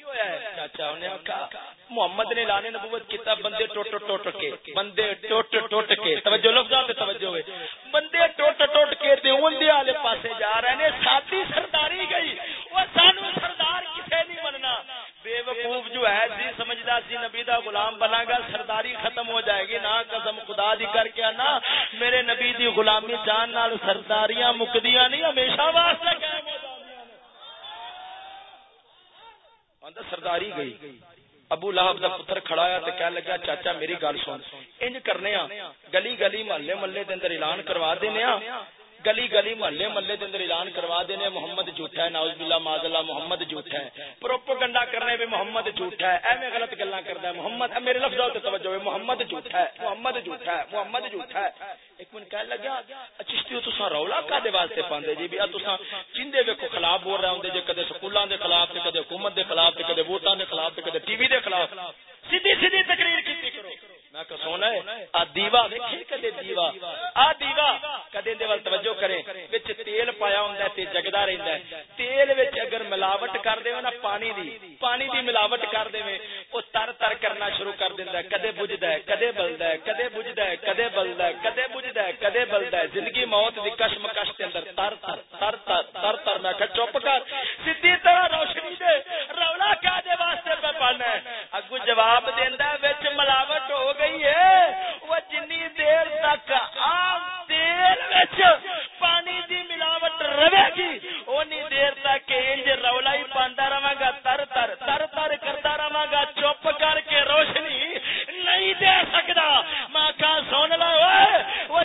چاچا انہیں کہا محمد نے لانے نبوت کیتا، بندے ٹوٹ ٹوٹ کے، بندے ٹوٹ ٹوٹ کے، توجہ لفظ تے توجہ ہوئے۔ بندے ٹوٹ ٹوٹ کے تے اون دے والے پاسے جا رہے نے ساتھی سرداری گئی۔ او سانو سردار کسے نہیں مننا۔ بے وقوف جو ہے جی سمجھدا سی جی نبی دا غلام بنا گا، سرداری ختم ہو جائے گی۔ نا قسم خدا دی کر کے نا میرے نبی دی غلامی جان نال سرداریاں مکدیاں نہیں، ہمیشہ واسطے قائم گئی۔ ابو لہب دا پتر کھڑا ہے تے کہنے لگا، چاچا میری گل سن۔ انج کرنے ہاں گلی گلی محلے محلے دے اندر اعلان کروا دینے ہاں گلی گلی محلے محلے کے اندر اعلان کروا دینے، محمد جھوٹا ہے ناؤز باللہ معذ اللہ، محمد جھوٹا ہے۔ پروپگنڈا کرنے بھی محمد جھوٹا ہے، ایویں غلط گلا کرتا ہے۔ محمد میرے لفظوں لفظ توجہ ہے، محمد جھوٹا ہے، محمد جھوٹا ہے، محمد جھوٹا ہے۔ ایک منٹ کہنے لگا اچھا چشتی تسا رولا کدے واسطے پاندے جی؟ بھی تسا چندے ویکو خلاف بول رہے ہوندے جی کدے سکولاں دے خلاف تے کدے حکومت دے خلاف تے کدے ووٹاں دے خلاف تے کدے ٹی وی دے خلاف۔ سیدھی سیدھی تقریر کیتی۔ کرو میں کہ سونا ہے، آ دیوا کدے دیوا؟ آ دیوا کدے دے ول توجہ کرے وچ تیل پایا ہوندا تے جگدا رہندا ہے۔ تیل وچ اگر ملاوٹ کر دے نا پانی دی پانی دی ملاوٹ کر دے او تر تر کرنا شروع کر دیندا ہے۔ کدے بجدا ہے، کدے بلدا ہے، کدے بجدا ہے، کدے بلدا ہے، کدے بجدا ہے، کدے بلدا ہے۔ زندگی موت دی کشمکش دے اندر تر تر تر تر تر تر میں کہ چپ کر، سیدھی طرح روشنی دے، رولا کیا دے واسطے پہ پڑھنا ہے؟ اگو جواب دیندا ہے، وچ ملاوٹ ہو گئی گئی ہے۔ وہ جنی دیر تک آم تیل وچ پانی دی ملاوٹ رہے گی اونی دیر تک انج رولا ہی پاندا رہا گا تر تر تر تر کرتا رہا گا چپ کر کے روشنی نہیں دے سکتا ماں کا سن لا وہ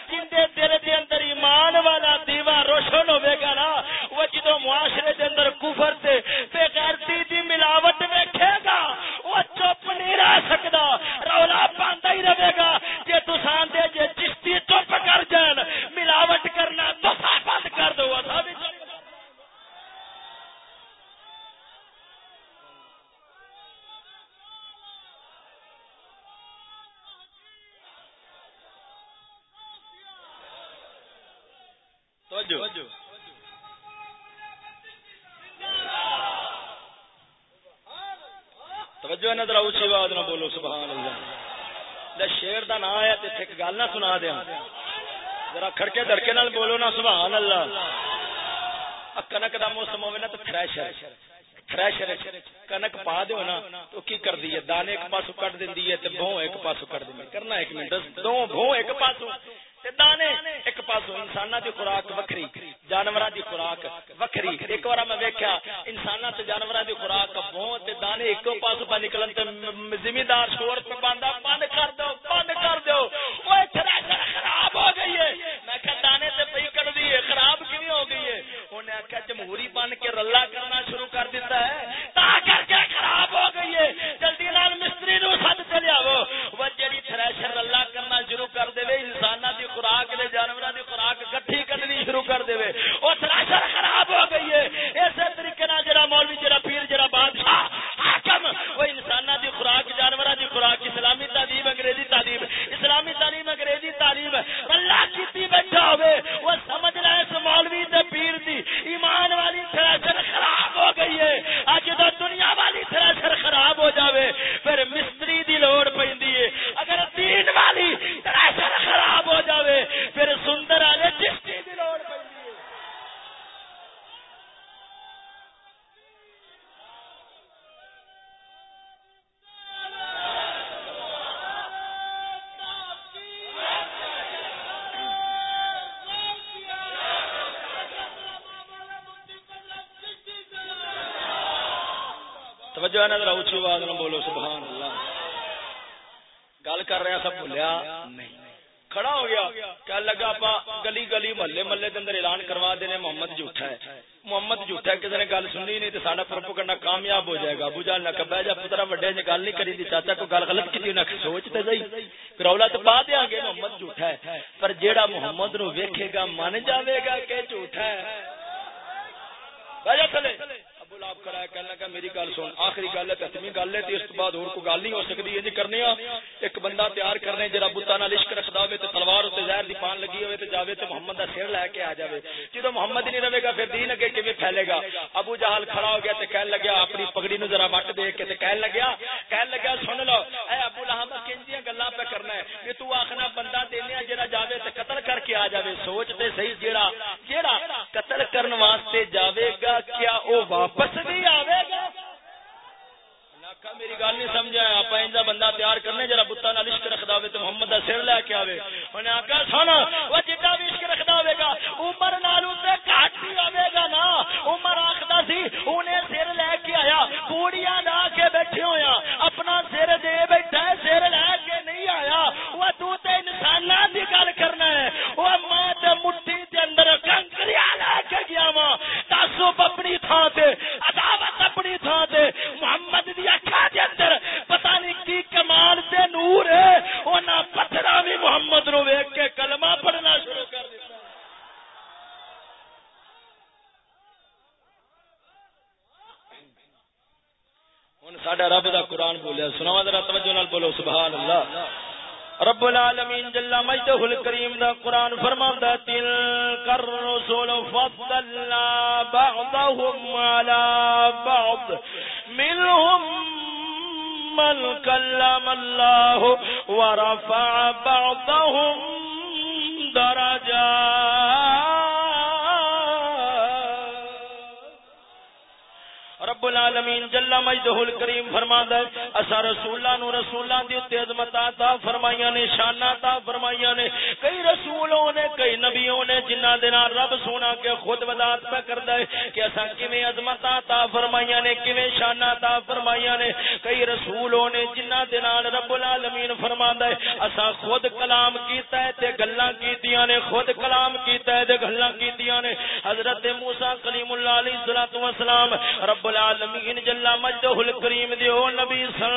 سبحان اللہ۔ کنک دا موسم ہوے نا تے تھریشر۔ تھریشر کنک پا دیو نا تو کی کر دی ہے دانے ایک پاسو کٹ دیندی ہے تے بھوں ایک پاسو کٹ دیندی کرنا ایک منٹ دو بھوں ایک پاسو۔ دانے ایک پاسو۔ انسان دی خوراک وکری جانور دی خوراک وکری ایک بار میں ویکیا انسان تے جانور دی خوراک بہت تے دانے ایک پاسو پہ نکلن تے زمیندار شور پہ باندا بند کر دو۔ جمہوری بن کے رلا کرنا شروع کر دیتا ہے تا کر کے خراب ہو گئی ہے جلدی نال مستری نو سد تے لیاو وہ جڑی تھریشر رلا کرنا شروع کر دے انساناں دی خوراک دے جانوراں دی خوراک کٹھی کرنی شروع کر دے او تھریشر خراب ہو گئی ہے اسی طریقے نال جڑا مولوی جڑا پیر جڑا بادشاہ حاکم وہ انساناں دی خوراک جانوراں دی خوراک اسلامی تعلیم انگریزی تعلیم اسلامی تعلیم انگریزی تعلیم اللہ کیتی بیٹھا ہوے وہ سمجھ رہا ہے اس مولوی تے پیر دی ایمان والی تھریشر خراب ہو گئی ہے اج تو دنیا والی تھریشر خراب ہو جاوے پھر مستری دی لوڑ پیندی ہے اگر دین والی تھریشر خراب ہو جاوے پھر سندر والے چشتی دی لوڑ پیندی ہے توجہ ہے نظر اونچی آواز نہ بولو سبحان اللہ گل کر رہا سب بھولیا نہیں کھڑا ہو گیا کہنے لگا پا گلی گلی محلے محلے کے اندر اعلان کروا دینے محمد جھوٹا ہے محمد جھوٹا ہے کسی نے گل سنی نہیں تو سارا پرپو کرنا کامیاب ہو جائے گا ابو جان نہ بہ جا پترا وڈے نے گل نہیں کری دی چاچا کو گل غلط کی نہ سوچتے جائی رولا تو پا دیا گے محمد جھوٹا ہے پر جیڑا محمد نو ویکھے گا من جاوے گا کہ جھوٹا ہے۔ تھلے۔ ابو لاب کرایا کہنے میری گل سن، آخری گل ہے تسمی گل ہے اس بعد اور کوئی گل نہیں ہو سکتی۔ یہ کرنے ایک بندہ تیار کرنے جرا بتا نال عشق رکھدا ہوے تے تلوار تے زہر دی پان لگی ہوے تے جاوے تے محمد دا سر لے کے آ جاوے۔ جدوں محمد ہی نہیں رہے گا، پھر دین اگے کیویں پھیلے گا؟ ابو جہل کھڑا ہو گیا تے کہنے لگا اپنی پگڑی نو ذرا وٹ دے کے تے کہنے لگا سن لو اے ابو لہب کنجیاں گلاں پہ کرنا ہے کہ تو آکھنا بندہ دینے جڑا جاوے تے قتل کر کے آ جاوے سوچ تے صحیح جیڑا جیڑا قتل کرن واسطے جاوے گا کیا او واپس نہیں آوے گا میری گل نہیں سمجھا آپ انجا بندہ تیار کرنے جرا بتا نال عشق رکھدا ہوے تے محمد دا سر لے کے آوے انہیں آکھا سن او جدا بھی عشق رکھدا ہوے گا عمر نالوں تے گھٹ ہی آوے گا نا عمر آکھدا سی انہیں سر لے کے آیا کوڑیاں لا کے بیٹھے ہویا اپنا سر دے بیٹھا ہے سر لے کے نہیں آیا وہ تو تے انساناں دی گل کرنا ہے او میں تے مٹھی دے اندر محمد نو ویک کے کلمہ پڑھنا شروع کر دیتا ہوں سڈا رب دا قرآن بولیا سناوا ذرا توجہ نال بولو سبحان اللہ۔ رب العالمین جل مجدہ الکریم دا قرآن فرماندا تل کر رسول فضلنا بعضهم على بعض۔ منهم من كلم الله ورفع بعضهم درجات۔ رب العالمین جل مجدہ الکریم فرماندا ہے، اسا رسولاں نو رسولاں دی تے عظمت عطا فرمائیاں نے، شان عطا فرمائیاں نے۔ کئی رسولوں نے کئی نبیوں نے جنہاں دے نال رب سونا کے خود وضاحت پہ کردا ہے کہ اسا کیویں عظمت عطا فرمائیاں نے، کیویں شان عطا فرمائیاں نے۔ کئی رسولوں نے جنہاں دے نال رب العالمین فرماندا ہے، اسا خود کلام کیتا ہے تے گلاں کیتیاں نے، خود کلام کیتا ہے تے گلاں کیتیاں نے۔ حضرت موسی کلیم اللہ علیہ الصلوۃ والسلام رب العالمین العالمین جلا مجدہ الکریم دیو نبی سن،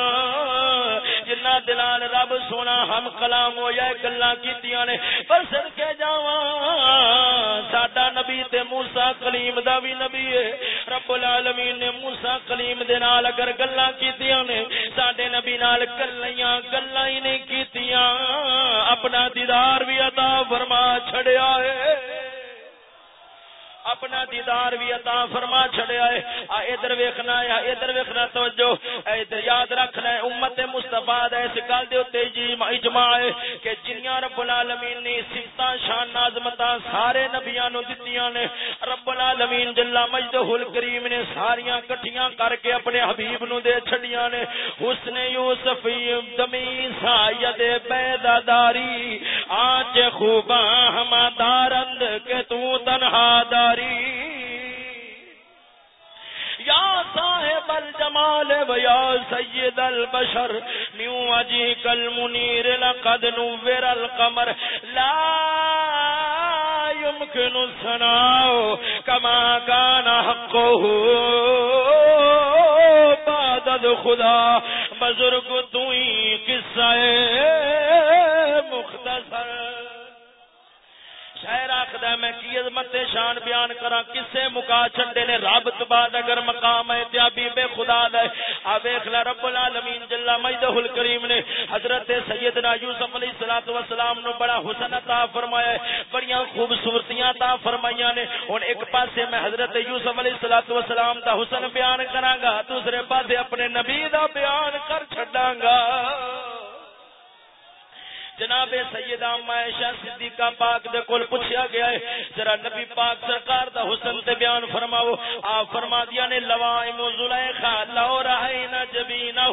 جنہ دلال رب سونا ہم کلام ہو جائے گلا کیتیاں نے، پر صدقے جاواں، ساڈا نبی تے موسی کلیم دا بھی نبی ہے۔ رب العالمین نے موسی کلیم دے نال اگر گلا کیتیاں نے، ساڈے نبی نال کلیاں گلاں ہی نہیں کیتیاں۔ اپنا دیدار بھی عطا فرما چھڑیا ہے۔ اپنا دیدار بھی عطا فرما چھڑیا ہے۔ ادھر ویکھنا ہے ادھر ویکھنا، توجہ۔ ادھر یاد رکھنا ہے، امت مصطفی دا اس گل دے اوتے جی اجماع ہے کہ جنیاں رب العالمین نے صفتاں شان عظمتاں سارے نبیاں نو دتیاں نے۔ رب العالمین جل مجدہ الکریم نے ساریاں کٹھیاں کر کے اپنے حبیب نو دے چھڑیاں نے۔ حسن یوسف دمی سایہ پیدا داری آج خوباں ہما دارند کہ تو تنہا داری۔ الجمال و یا سید البشر میو اجی کل منیر لقد نور القمر۔ لا يمكن الثناء كما كان حقه بعد خدا بزرگ تو ہی قصہ مختصر۔ شہر آخد میں کی عظمت شان بیان کرا کسے مکا چھڈے نے رب تو بعد اگر مقام ہے تیابی بے خدا دے۔ آویخ لے رب العالمین جل مجدہ الکریم نے۔ حضرت سیدنا یوسف علیہ الصلوۃ والسلام نو بڑا حسن عطا فرمایا ہے۔ بڑیاں خوبصورتیاں عطا فرمائیاں نے۔ ہن ایک پاسے میں حضرت یوسف علیہ الصلوۃ والسلام دا حسن بیان کراں گا، دوسرے پاسے اپنے نبی دا بیان کر چھڈاں گا۔ جناب سیدہ عائشہ صدیقہ پاک دے کول پوچھا گیا ہے، ذرا نبی پاک سرکار دا حسن تے بیان فرماؤ۔ آ فرما دیا نے، لوائم زلیخا، لو رہینا جبینہ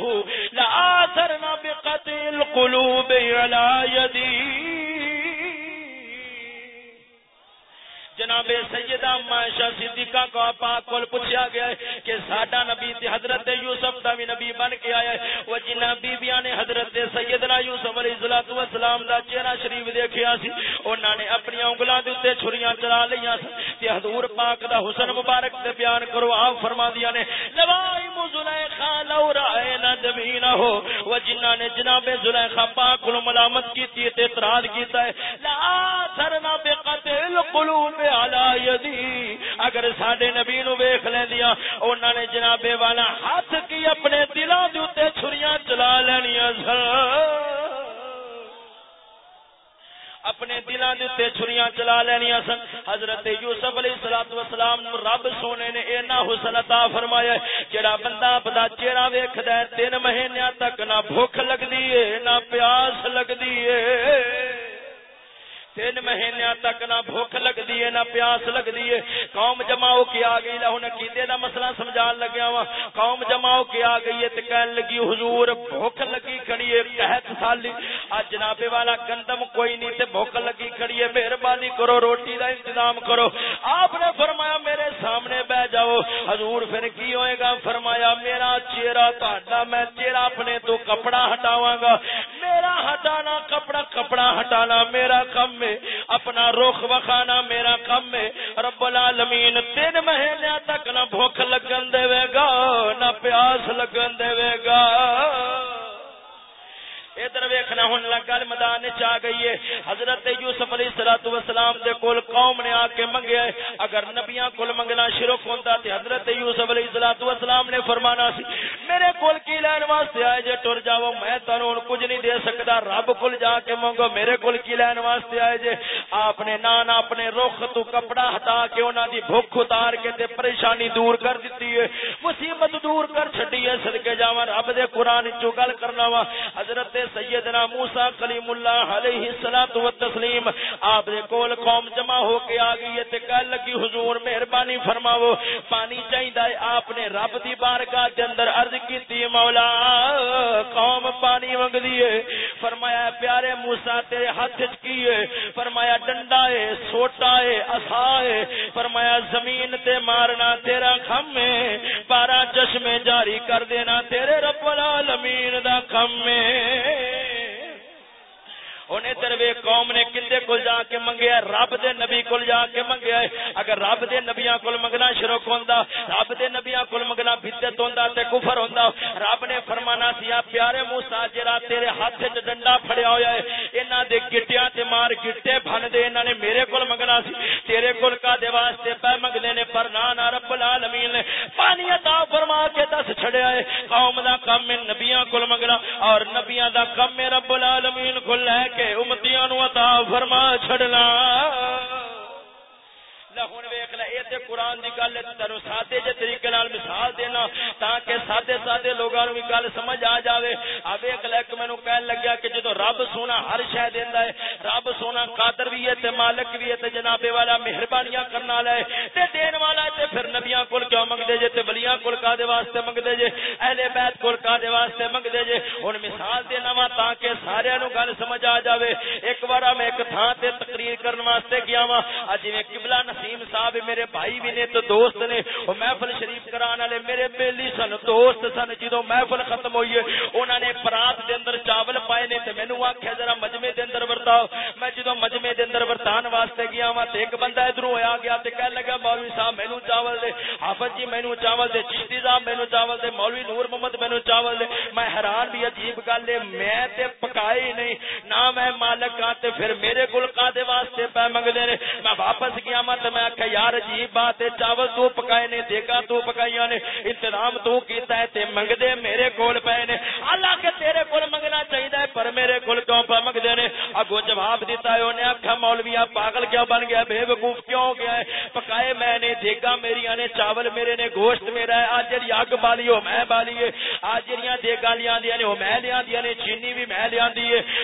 لآثرنا بقتل قلوب علی یدی۔ جناب سیدہ معاشہ صدیقہ کو پاک کول پوچھا گیا ہے کہ ساڈا نبی تے حضرت یوسف دا بھی نبی بن کے آیا ہے۔ او جنہ بیبییاں نے حضرت سیدنا یوسف علیہ الصلوۃ والسلام دا چہرہ شریف دیکھیا سی، انہاں نے اپنی انگلاں دے اوتے چھریاں چلا لیاں سی۔ تے حضور پاک دا حسن مبارک تے بیان کرو، آپ فرما دیا نے، نواز زلیخا لو رائنا جبینہ ہو وہ جنہ نے جناب زلیخا پاک نو ملامت کیتی تے اعتراض کیتا ہے، لا تھرنا بقتل قلوب علی یدی۔ اگر ساڈے نبی نو ویکھ لیا انہاں نے جناب والا ہاتھ کی اپنے دلاں دے اوتے چھریاں چلا لینیاں سن۔ اپنے دلوں کے اتنے چھریاں چلا لینیا سن۔ حضرت یوسف علیہ السلام وسلام رب سونے نے اینا حسن عطا فرمایا جڑا بندہ اپنا چہرہ ویکھدا ہے، تین مہینے تک نہ بھوک لگدی ہے، نہ پیاس لگدی ہے۔ تین مہینے تک نہ بھوک لگتی ہے، نہ پیاس لگتی ہے۔ قوم جمع ہو کے آ گئی ہوں عقیدے کا مسئلہ سمجھا لگیا وا قوم جمع ہو کے آ گئی ہے تو لگی، حضور بھوک لگی کھڑی ہے، قحط سالی۔ اج جنابے والا گندم کوئی نہیں تے بھوک لگی کھڑی ہے، مہربانی کرو، روٹی دا انتظام کرو۔ آپ نے فرمایا، میرے سامنے بہ جاؤ۔ حضور پھر کی ہوئے گا؟ فرمایا، میرا چہرہ تا میں چہرہ اپنے تو کپڑا ہٹاواں گا۔ میرا ہٹانا، کپڑا کپڑا ہٹانا۔ میرا کم میں، اپنا روخ وخانا میرا کم میں رب العالمین، تین مہینے تک نہ بھوک لگن دے گا، نہ پیاس لگن دے گا۔ ادھر ویکھنا ہن گل میدان چ آ گئی ہے۔ حضرت یوسف علیہ الصلوۃ والسلام دے کول قوم نے آ کے منگیا ہے۔ اگر نبیاں کول منگنا شرک ہوندا تے حضرت یوسف علیہ الصلوۃ والسلام نے فرمانا سی، میرے کول کی لین واسطے آئے جے ٹر جاؤ، میں تانوں کچھ نہیں دے سکدا۔ رب کول جا کے منگو میرے کول کی لین واسطے آئے جے۔ آپ نے نان اپنے رخ تو کپڑا ہٹا کے انہاں دی بھوک اتار کے تے پریشانی دور کر دتی ہے۔ مصیبت دور کر چھڈی ہے صدقے جاواں رب دے قران چ گل کرنا وا۔ حضرت سیدنا موسی کلیم اللہ علیہ الصلوۃ والتسلیم، آپ دے کول قوم جمع ہو کے آ گئی تے کہن لگی، حضور مہربانی فرماو پانی چاہیدا ہے، آپ نے رب دی بارگاہ دے اندر عرض کیتی مولا، قوم پانی منگدی ہے۔ فرمایا، پیارے موسی، تیرے ہاتھ وچ کی ہے؟ فرمایا، ڈنڈا ہے، سوٹا ہے عصا ہے۔ فرمایا، زمین تے مارنا تیرا کم ہے بارہ چشمے جاری کر دینا تیرے رب العالمین دا کم ہے۔ انہیں دروے قوم نے کندے کول جا کے منگیا؟ رب دے نبی کول جا کے منگیا اگر رب دے نبیاں کول منگنا شروع ہوندا رب دے نبیاں کول منگنا بدعت ہوندا تے کفر ہوندا، رب نے فرمانا سی پیارے موسی، جڑا تیرے ہاتھ وچ ڈنڈا پھڑیا ہویا ہے، انہاں دے گٹیاں تے مار گٹے بھن دے، انہاں نے میرے کول منگنا سی، تیرے کول کا دے واسطے پے منگنے نے، پر نہ رب العالمین نے پانی عطا فرما کے دس چھڑیا ہے۔ قوم دا کم میں نبیاں کول منگنا اور نبیاں دا کم میں رب العالمین کول لے کے امتیاں نو عطا فرما چھڑنا۔ ہوں ویک لے یہ قرآن کی گل تین سادے جے طریقے نال مثال دینا تاکہ سادے سادے لوگوں بھی گل سمجھ آ جائے اب ایک لک مینو کہن لگیا کہ جدو رب سونا ہر شہ دینا ہے، رب سونا قادر بھی ہے تے مالک بھی ہے تے جناب والا مہربانیاں کرنا والا ہے۔ تے دین والا ہے تے پھر نبیاں کول کیوں منگدے جے؟ تے ولیاں کول کا دے واسطے منگدے جے؟ اہل بیت کول کا دے واسطے منگدے جے؟ ہن مثال دینا وا تاکہ سارے نو گل سمجھ آ جاوے۔ ایک بار میں ایک تھان تے تقریر کرن واسطے گیا وا اج میں قبلہ نسیم صاحب میرے بھائی بھی نے تو دوست نے، وہ محفل شریف کران والے میرے بیلی سن دوست سن جدو محفل ختم ہوئی ہے انہوں نے پرات دے اندر چاول پائے نے، تے مینوں آکھیا ذرا مجمے دے اندر ورتاؤ۔ میں جدو مجمے دے اندر ورتان واسطے گیا وا تے ایک بندہ ادھروں آ گیا تے کہنے لگا، مولوی صاحب مینوں چاول دے، حافظ جی مینوں چاول دے، چشتی صاحب مینوں چاول دے، مولوی نور محمد مینوں چاول دے۔ میں حیران بھی، عجیب گل ہے، میں تے پکائے ہی نہیں، نہ میں مالک ہاں تے پھر میرے کول کا دے واسطے پے منگدے نے میں واپس گیا وا تے میں آخیا یار عجیب بات ہے چاول تو پکائے نے دیگا تو پکائی نے انتظام تو کیتا ہے تے منگ دے میرے کول پے نے اللہ کے تیرے کول منگنا چاہیے پر میرے کول کیوں پہ منگ دے نے اگو جواب دیتا ہے انہیں آخا مولویا پاگل کیوں بن گیا بے وقوف کیوں ہو گیا ہے پکائے میں نے دیگا میری نے چاول میرے نے گوشت میرا ہے آج جی اگ بالی ہو میں بالی ہے آج جہاں دیگا لیا نے وہ میں لیا نے چینی بھی میں لیا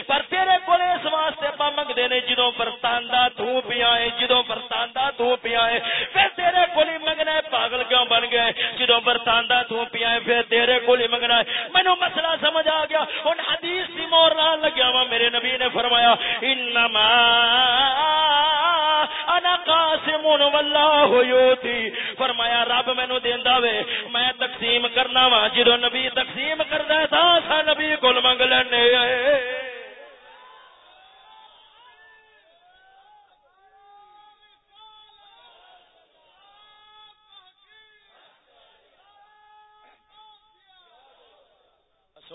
پر تیرے کول اس واسطے پا منگ دے نے جدو برتاندہ تو پیا ہے جدو برتاندہ تو پیا ہے پھر تیرے کو منگنا ہے، پاگل کیوں بن گئے جدو برتاندہ تو پیا پھر تیرے کو منگنا ہے۔ مینو مسئلہ سمجھ آ گیا۔ ہوں حدیث کی مور نہ لگیا وا، میرے نبی نے فرمایا، انما انا قاسم والله يؤتي فرمایا، رب مینو دیندا وے، میں تقسیم کرنا وا جدو نبی تقسیم کردا تھا سا نبی کول منگ لینے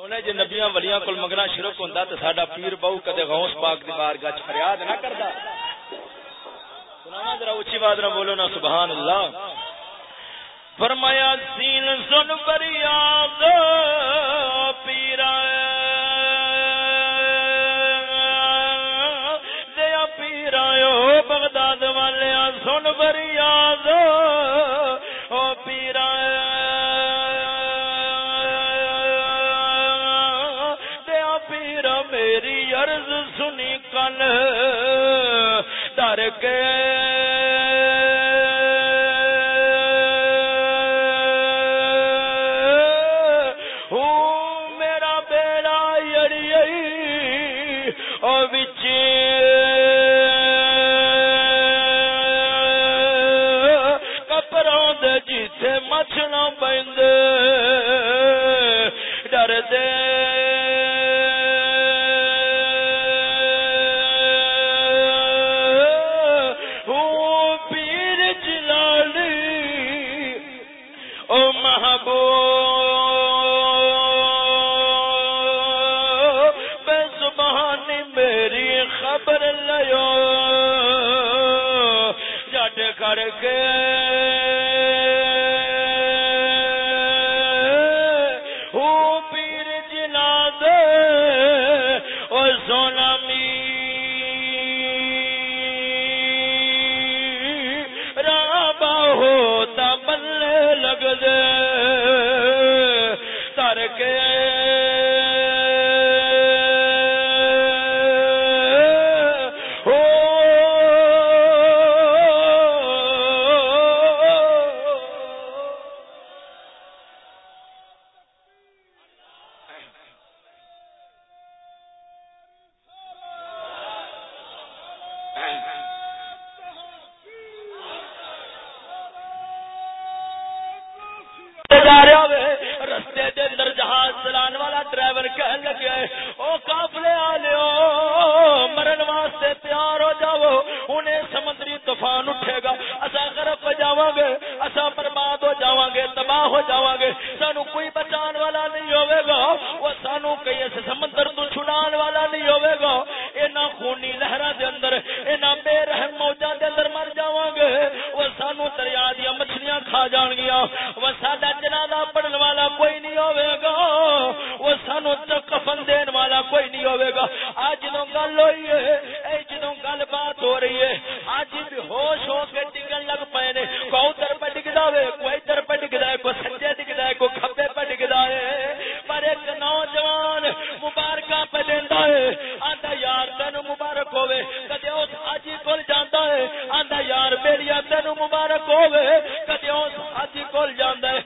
سونے جی نبیاں ولیاں کول منگنا شرک ہوندا تے ساڈا پیر بہو کدے غوث پاک دی بارگاہ وچ فریاد نہ کردا۔ سنانا ذرا اونچی آواز نہ بولو نا سبحان اللہ فرمایا سین سن فریاد پیرا کول جانا ہے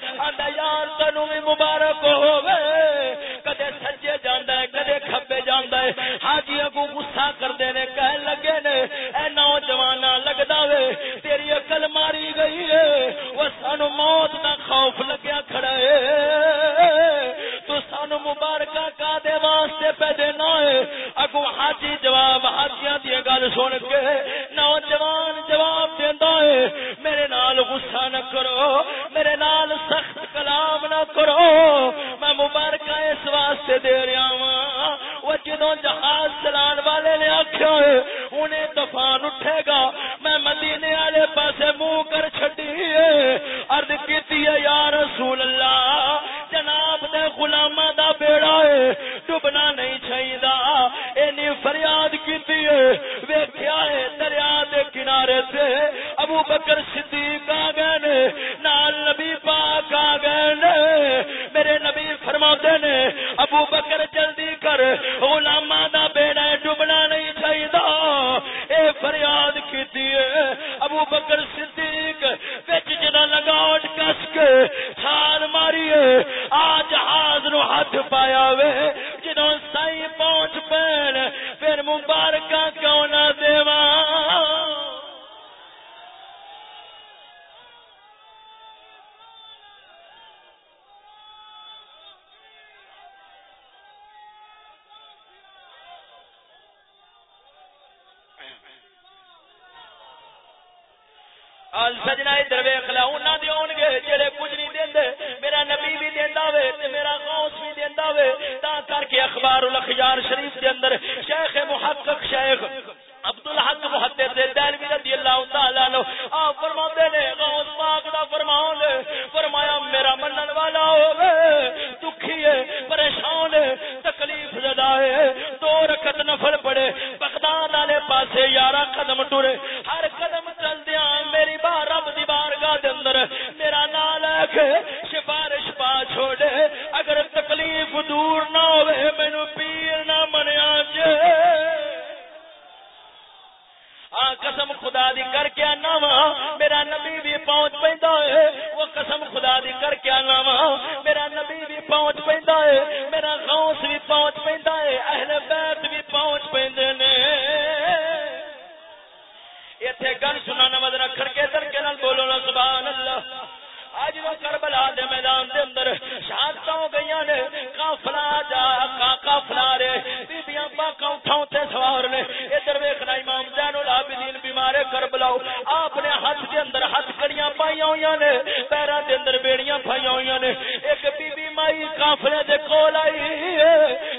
کر بلاؤ۔ آپ نے ہاتھ کے اندر ہاتھ کڑیاں پائی ہوئی نے پیروں کے اندر بیڑیاں پائی ہوئی نے۔ ایک بی بی مائی کافلے دے کول آئی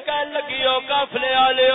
کہن لگی او کافلے والے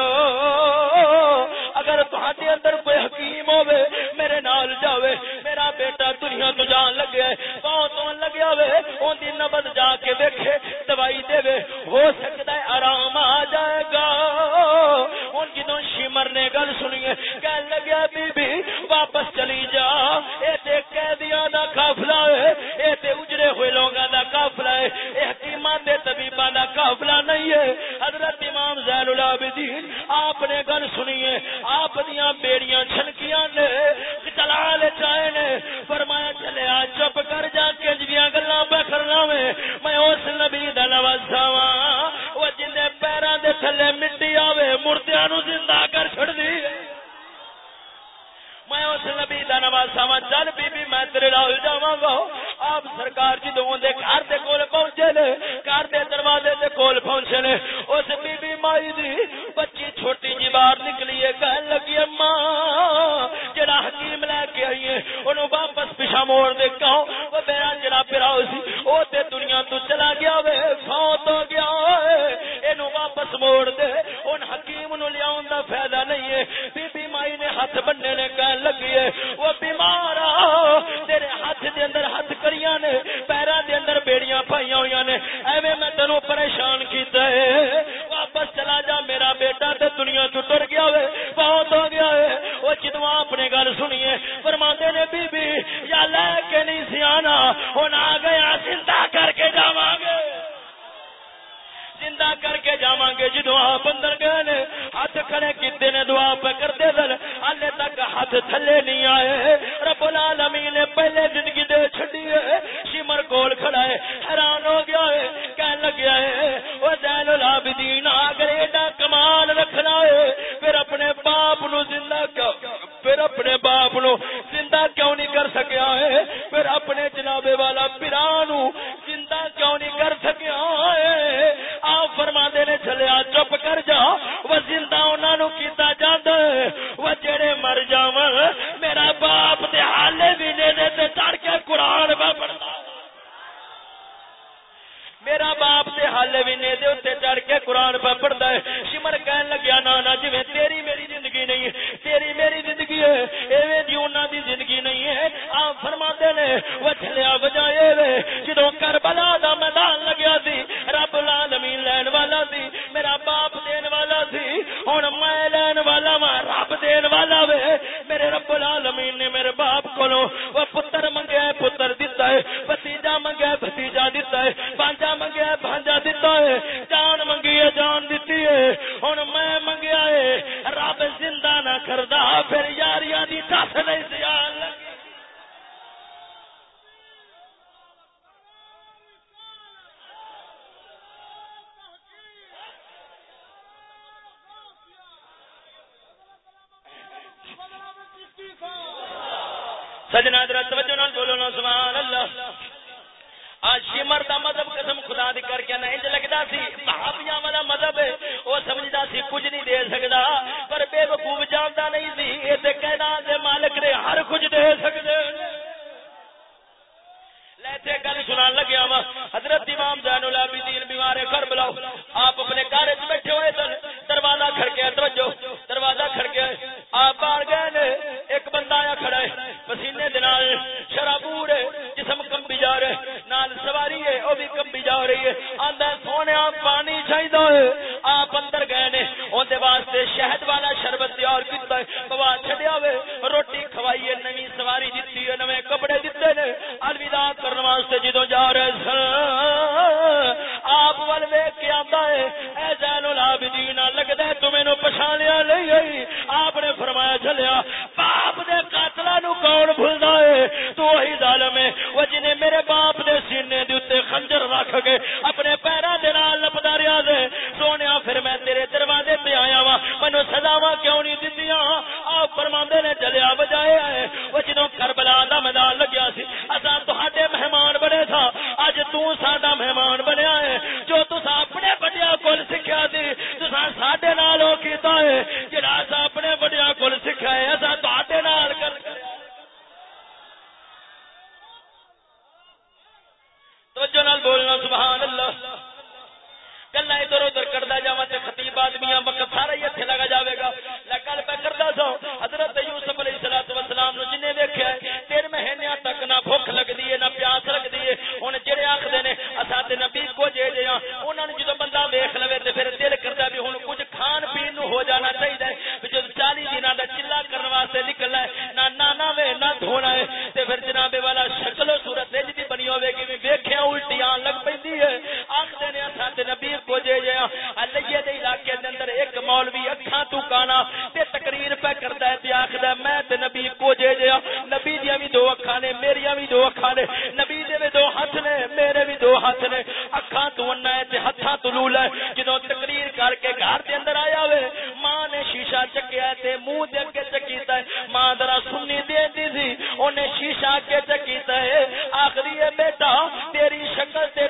اکھا نے نبی دے بھی دو ہاتھ نے میرے بھی دو ہاتھ نے اکھا تو انا ہے تے ہتھاں تو لول ہے جدوں تقریر کر کے گھر دے اندر آیا ہوئے ماں نے شیشہ چکیا تے منہ دے اگے چکیتا ہے ماں ذرا سنی دے دی سی اونے شیشہ اگے چکیتا ہے آخری ہے بیٹا تیری شکل تے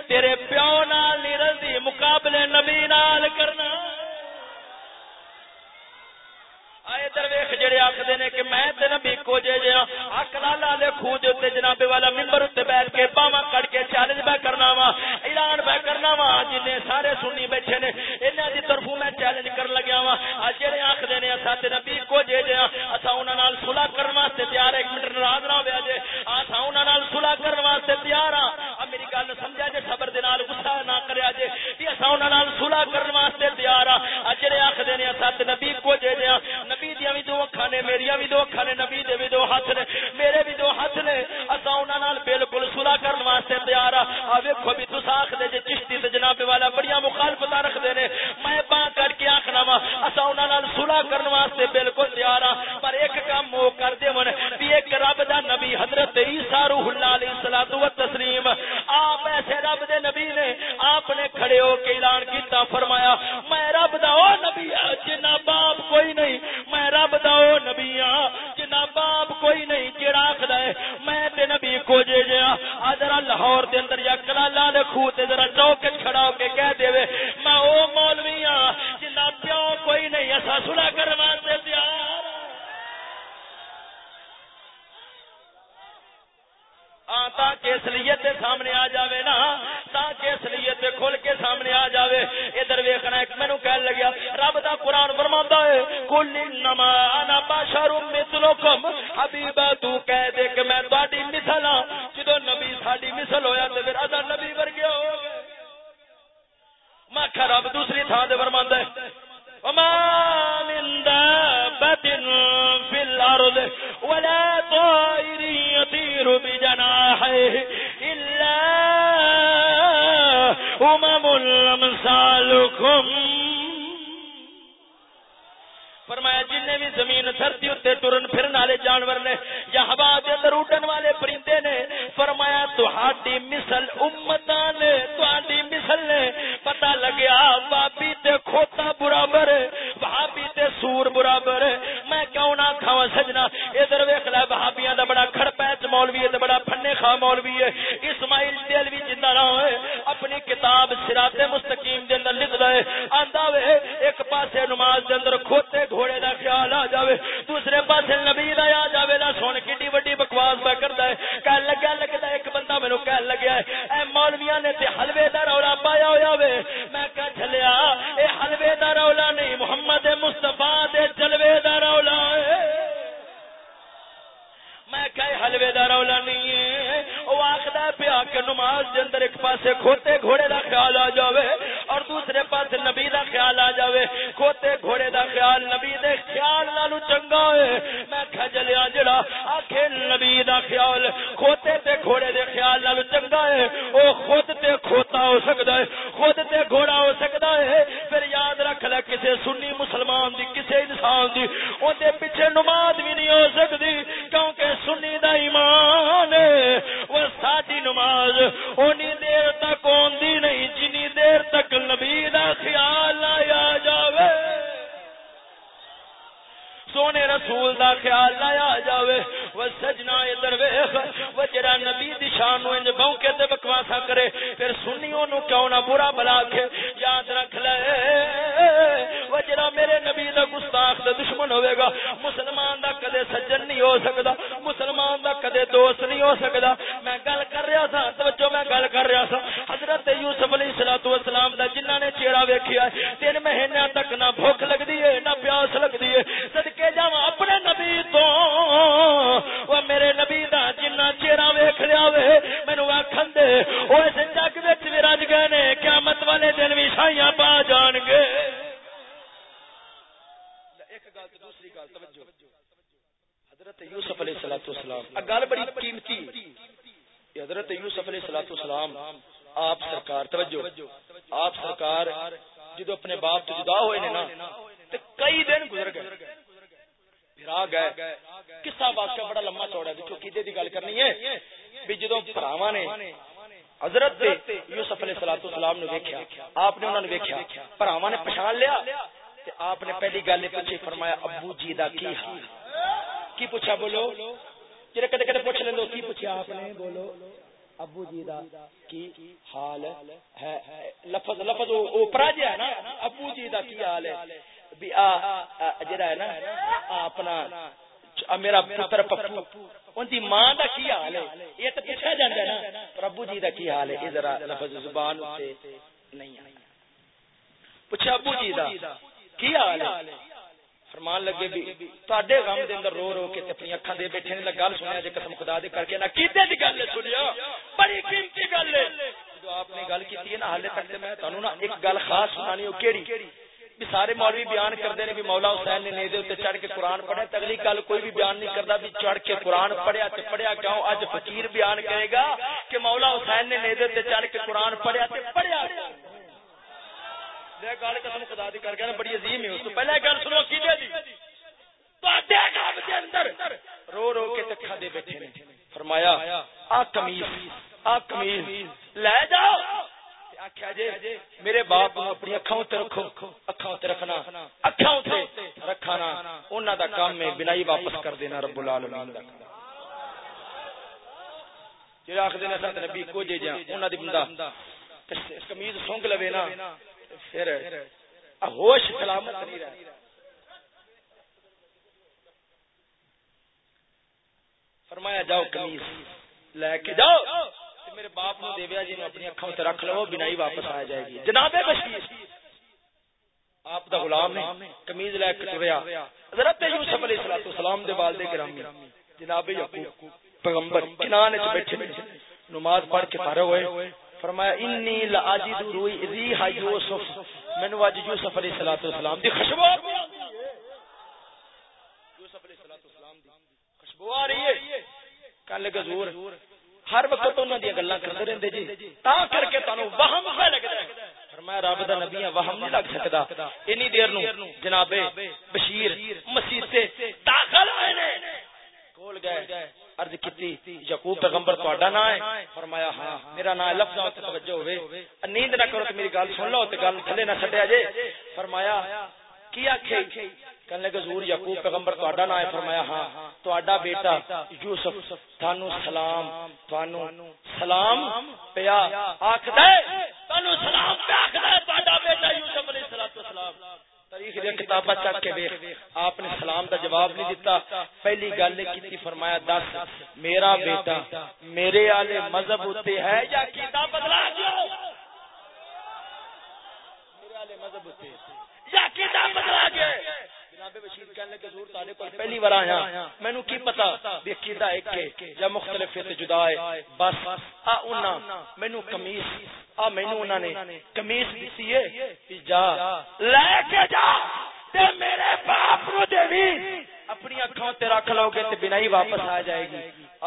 شیخ جڑے آخر نے کہ میں تے نبی کو جے جے ہاں، حق لالا دے خو دے تے جناب والا ممبر تے بیٹھ کے باواں کڑ کے چیلنج میں کرنا وا، اعلان میں کرنا وا جن سارے سنی بیٹھے نے، انہاں دی طرفوں میں چیلنج کر لگیا وا۔ اج جڑے آخر نے اسا تے نبی کو جے جے اسا انہاں نال صلح کرن واسطے تیار ایک منٹ ناراض نہ ہویا جے اسا انہاں نال صلح کرن واسطے تیار ہاں۔ میری گل سمجھا جے، صبر دے نال غصہ نہ کریا جے کہ اسا انہاں نال صلح کرن واسطے تیار ہاں۔ اج جڑے آخر نے اسا تے نبی کو جے جے نبی دیا بھی دو اکھا نے میری بھی دو اکھا نے، نبی دے بھی دو ہاتھ نے، میرے بھی دو ہاتھ نے۔ اصا انہوں بالکل سلا کرنے واسطے تیار ہاں۔ آ ویکو بھی تصا آخر جی چشتی سے جناب والا بڑی مخالفت رکھتے ہیں میں باں کر کے آخنا وا اصا انہوں واسطے بالکل تیار ہاں پر ایک کام وہ کر دے من بھی ایک رب دا نبی حضرت عیسی روح اللہ علیہ الصلوۃ والتسلیم۔ آپ ایسے رب دے نبی نے آپ نے کھڑے ہو کے اعلان کیتا، فرمایا، میں رب دا او نبی جنہ باپ کوئی نہیں، میں رب دا او نبی ہاں دا باپ کوئی نہیں، جڑا آکھدا ہے، میں تے نبی کو جے جیا ہاں، ادرا لاہور دے اندر یا کلالا دے خو تے ذرا چوک کھڑا ہو کے کہہ دے میں او مولوی ہاں جنہ پیو کوئی نہیں اسا سلا کروا ہاں، تاکہ اصلیت سامنے آ جاوے نا تاکہ اصلیت کھل کے سامنے آ جاوے۔ ادھر ویکھنا، ایک مینوں کہن لگیا، رب دا قران فرماتا ہے کل انما انا بشر مثلکم۔ حبیبا تو کہہ دے کہ میں تہاڈی مثل ہاں۔ جدوں نبی ساڈی مثل ہویا تے پھر ادا نبی ورگے ہو گئے۔ میں کہ دوسری تھان تے فرماندا ہے، وما من دابة في الأرض ولا طائر بجناحيه إلا أمم أمثالكم فرمایا جن بھی زمین دھرتی اتنے ٹرن پھرن والے جانور نے یا ہوا کے اندر اڈن والے پرندے نے، فرمایا تہاڈی مثل امتاں نے، تہاڈی مثل نے۔ پتہ لگیا بابی تے کھوتا برابر ہے بھابی تے سور برابر۔ ہے میں کیوں نہ کھاواں سجنا؟ ادھر ویکھ لے، بھابیاں دا بڑا کھڑپیچ مولوی ہے تے بڑا پھنے خا مولوی ہے۔ اسماعیل دلوی جندا رہا ہے، اپنی کتاب صراط مستقیم دے اندر لکھ لے آندا وے، ایک پاسے نماز دے اندر کھوتے گھوڑے دا خیال آ جاوے دوسرے پاسے نبی دا تانوں نا ایک گل خاص سنانی او کیڑی؟ بھی سارے مولوی بیان کرتے ہیں بھی مولا حسین نے نیزے اتنے چڑھ کے قرآن پڑھیا اگلی گل کوئی بھی بیان نہیں کرتا، بھی چڑھ کے قرآن پڑھیا تے پڑھیا کیوں؟ اج فقیر بیان کرے گا کہ مولا حسین نے نیزے اتنے چڑھ کے قرآن پڑھیا تے پڑھیا۔ گل قسم خدا دی کر کے بڑی عظیم ہے اس تو۔ پہلے گل سنو کی جی۔ دے دی رو رو کے تکھا دے بیٹھے نے۔ فرمایا، آ کمیز آ کمیز، لے جاؤ۔ آخیا جی میرے باپ اپنی اکھاں تے رکھو، اکھاں تے رکھنا، اکھاں تے رکھنا انہاں دا کام ہے، بنائی واپس کر دینا رب العالمین دا جڑا آکھ دینا سات نبی کو جے جا انہاں دی بندہ کمیز سونگ لوے نا، پھر ہوش سلامت نہیں رہے فرمایا جاؤ کمیز لے کے جاؤ۔ میرے باپ نو دیویا جی اپنی اکھاں تے رکھ لو بنائی واپس آ جائے گی۔ جناب بشیر آپ دا غلام نے کمیز لے کے ٹریا۔ حضرت یوسف علیہ الصلوۃ والسلام دے والد گرامی جناب یعقوب، پیغمبر، کنان وچ بیٹھے نماز پڑھ کے فارغ ہوئے۔ فرمایا انی لاجد روی ریح یوسف. مینوں اج یوسف علیہ الصلوۃ والسلام دی خوشبو یوسف علیہ الصلوۃ والسلام دی خوشبو آ رہی ہے۔ کل گزور ہر وقت گلا کرتے رہتے جی۔ تا کر کے تمہیں وہم پہ لگتا ہے۔ فرمایا رب دا نبی وہم نہیں لگ سکتا اینی دیر نو جناب بشیر مسیح سے داخل ہوئے نے۔ گئے۔ عرض کیتی، یعقوب پیغمبر تہاڈا نام ہے۔ فرمایا ہاں میرا نام لفظ تے توجہ ہوے نیند نہ کرو تے میری گل سن لو تے گل تھلے نہ چھڈیا جے۔ فرمایا کی آکھے؟ کہنے لگے، حضور یعقوب پیغمبر تہاڈا نام ہے. فرمایا ہاں تہاڈا بیٹا یوسف تھانو سلام تھانو سلام پیا آکھدا ہے۔ تھانو سلام پیا آکھدا ہے، تہاڈا بیٹا یوسف علیہ الصلوۃ والسلام۔ تاریخ دی کتاباں چک کے دیکھ آپ نے سلام دا جواب نہیں دیتا پہلی گل کیتی، فرمایا، دس، میرا بیٹا میرے والے مذہب ہوتے ہے یا کیتا بدلا گیا میرے والے مذہب ہوتے یا کیتا بدلا گیا پہلی بار آیا۔ مینو کی پتا بھی ایک ہے یا مختلف ہے جدا ہے۔ بس آ انہاں آ مینو انہاں نے کمیز دتی ہے۔ جا۔ لے کے جا تے میرے باپ نو دیوی اپنی اکھاں تے رکھ لو گے تے بنا ہی واپس آ جائے گی۔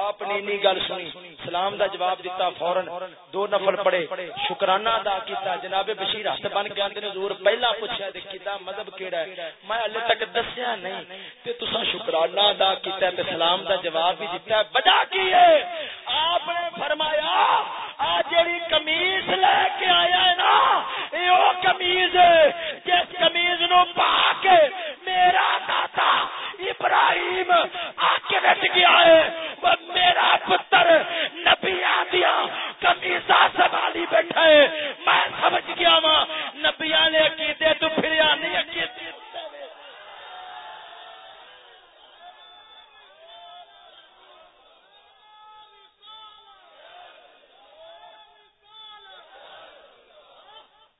آپ نے انی گل سنی، سلام دا جواب دیتا فورن دو نفل پڑے۔ شکرانہ ادا کیتا، جناب بشیر ہاتھ بن کے اندر حضور پہلا پوچھا تے کیتا مذہب کیڑا ہے؟ میں ہلے تک دسیا نہیں، تے تساں شکرانہ ادا کیتا تے سلام دا جواب بھی دیتا ہے۔ وجہ کی ہے آپ نے فرمایا آ جڑی قمیض لے کے آیا ہے نا اے او قمیض جس قمیض نو پا کے میرا دادا ابراہیم آ کے بیٹھ گیا ہے میرا پتر نبی دیا کمیزا سنبھالی بیٹھا ہے میں سمجھ گیا وا نبیا نے عقیدے تو پھر نہیں عقیدے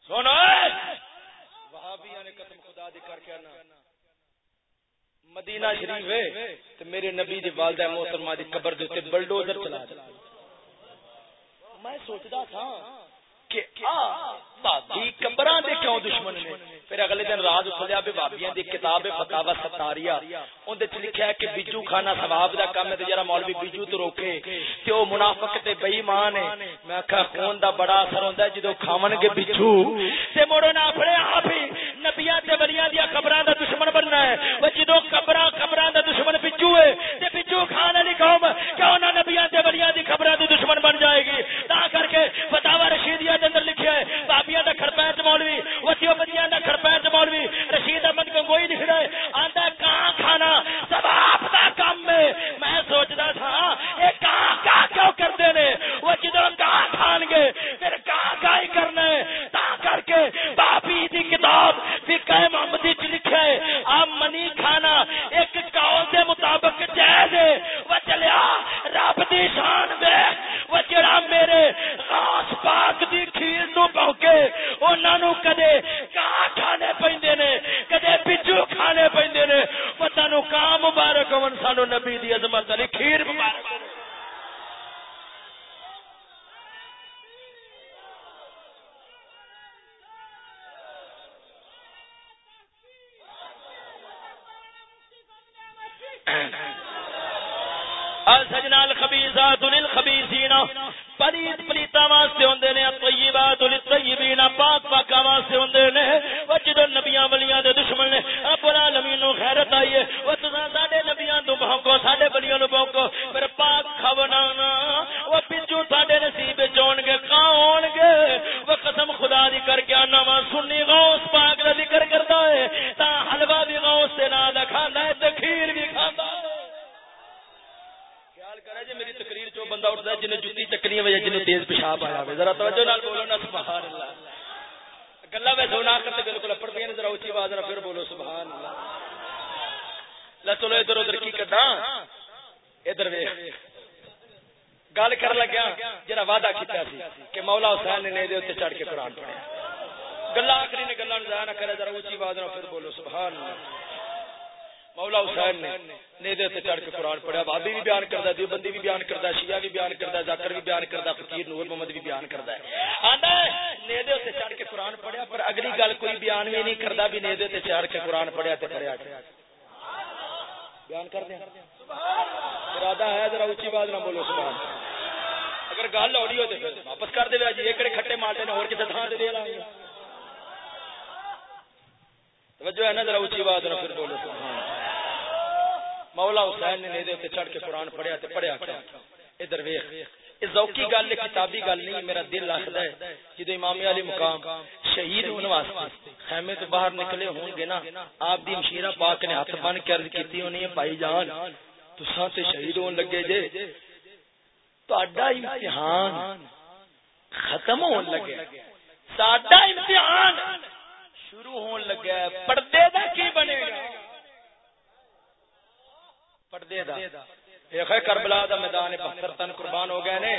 سونا وہابیاں نے قسم خدا دی کر کے آنا مدینہ شریف ہے تو میرے نبی دی والدہ محترمہ دی قبر دے اوپر بلڈوزر چلا دے میں سوچدا تھا کہ دے کیوں دشمن نے؟ پھر اگلے دن بے دی کتاب فتاوا اون دے لکھیا ہے کہ بجو کھانا ثواب دا ہے تے جڑا مولوی تو روکے، تے او منافق تے بے ایمان ہے۔ میں خون دا بڑا اثر ہوندا ہے جدوں کھاون گے بجو، تے نہ اپنے لا ادھر ادھر کی کرنا ہاں۔ ادھر ویخ گل کر لگیا جرا وعدہ کیتا سی کہ مولا حسین نے دے اتنے چڑھ کے قرآن پڑھیا۔ گلا آخری نے گلا ضائع نہ کرے، ذرا اچھی آواز پھر بولو، سبحان اللہ۔ مولا حسین نے نیدے تے چڑھ کے قرآن پڑھیا۔ بابی بھی بیان کردا ہے، دیوبندی بھی بیان کردا ہے، شیعہ بھی بیان کردا ہے ذکر بھی بیان کردا ہے، فقیر نور محمد بھی بیان کردا ہے۔ آندا ہے، نیدے تے چڑھ کے قرآن پڑھیا، پر اگلی گل کوئی بیان بھی نہیں کردا، بھی نیدے تے چڑھ کے قرآن پڑھیا تے پڑھیا۔ بیان کر دیں۔ ارادہ ہے ذرا اونچی بات نہ بولو، سبحان۔ اگر گل اوڑی ہو تو واپس کر دے جی ایکڑے کھٹے مارتے نے اور کتے تھاں تے دے لیں گے توجہ ہے نا، ذرا اونچی بات نہ پھر بولو، سبحان۔ مولا حسین نے نیدے تے چڑھ کے قرآن پڑھیا تے پڑھیا کیا۔ ادھر ویخ یہ ذوقی گل ہے، کتابی گل نہیں، میرا دل آخر ہے جدو امام علی مقام شہید ہونے واسطے خیمے تو باہر نکلے ہوں گے نا، آپ دی مشیرہ پاک نے ہاتھ بن کے عرض کیتی ہونی ہے، بھائی جان، تو تے شہید ہون لگے جے۔ تو اڈا امتحان ختم ہون لگے۔ ساڈا امتحان شروع ہون لگا ہے پردے دا کی بنے گا؟ پردے دا۔ ایک ہے کربلا دا میدان پتھر تن قربان ہو گئے نے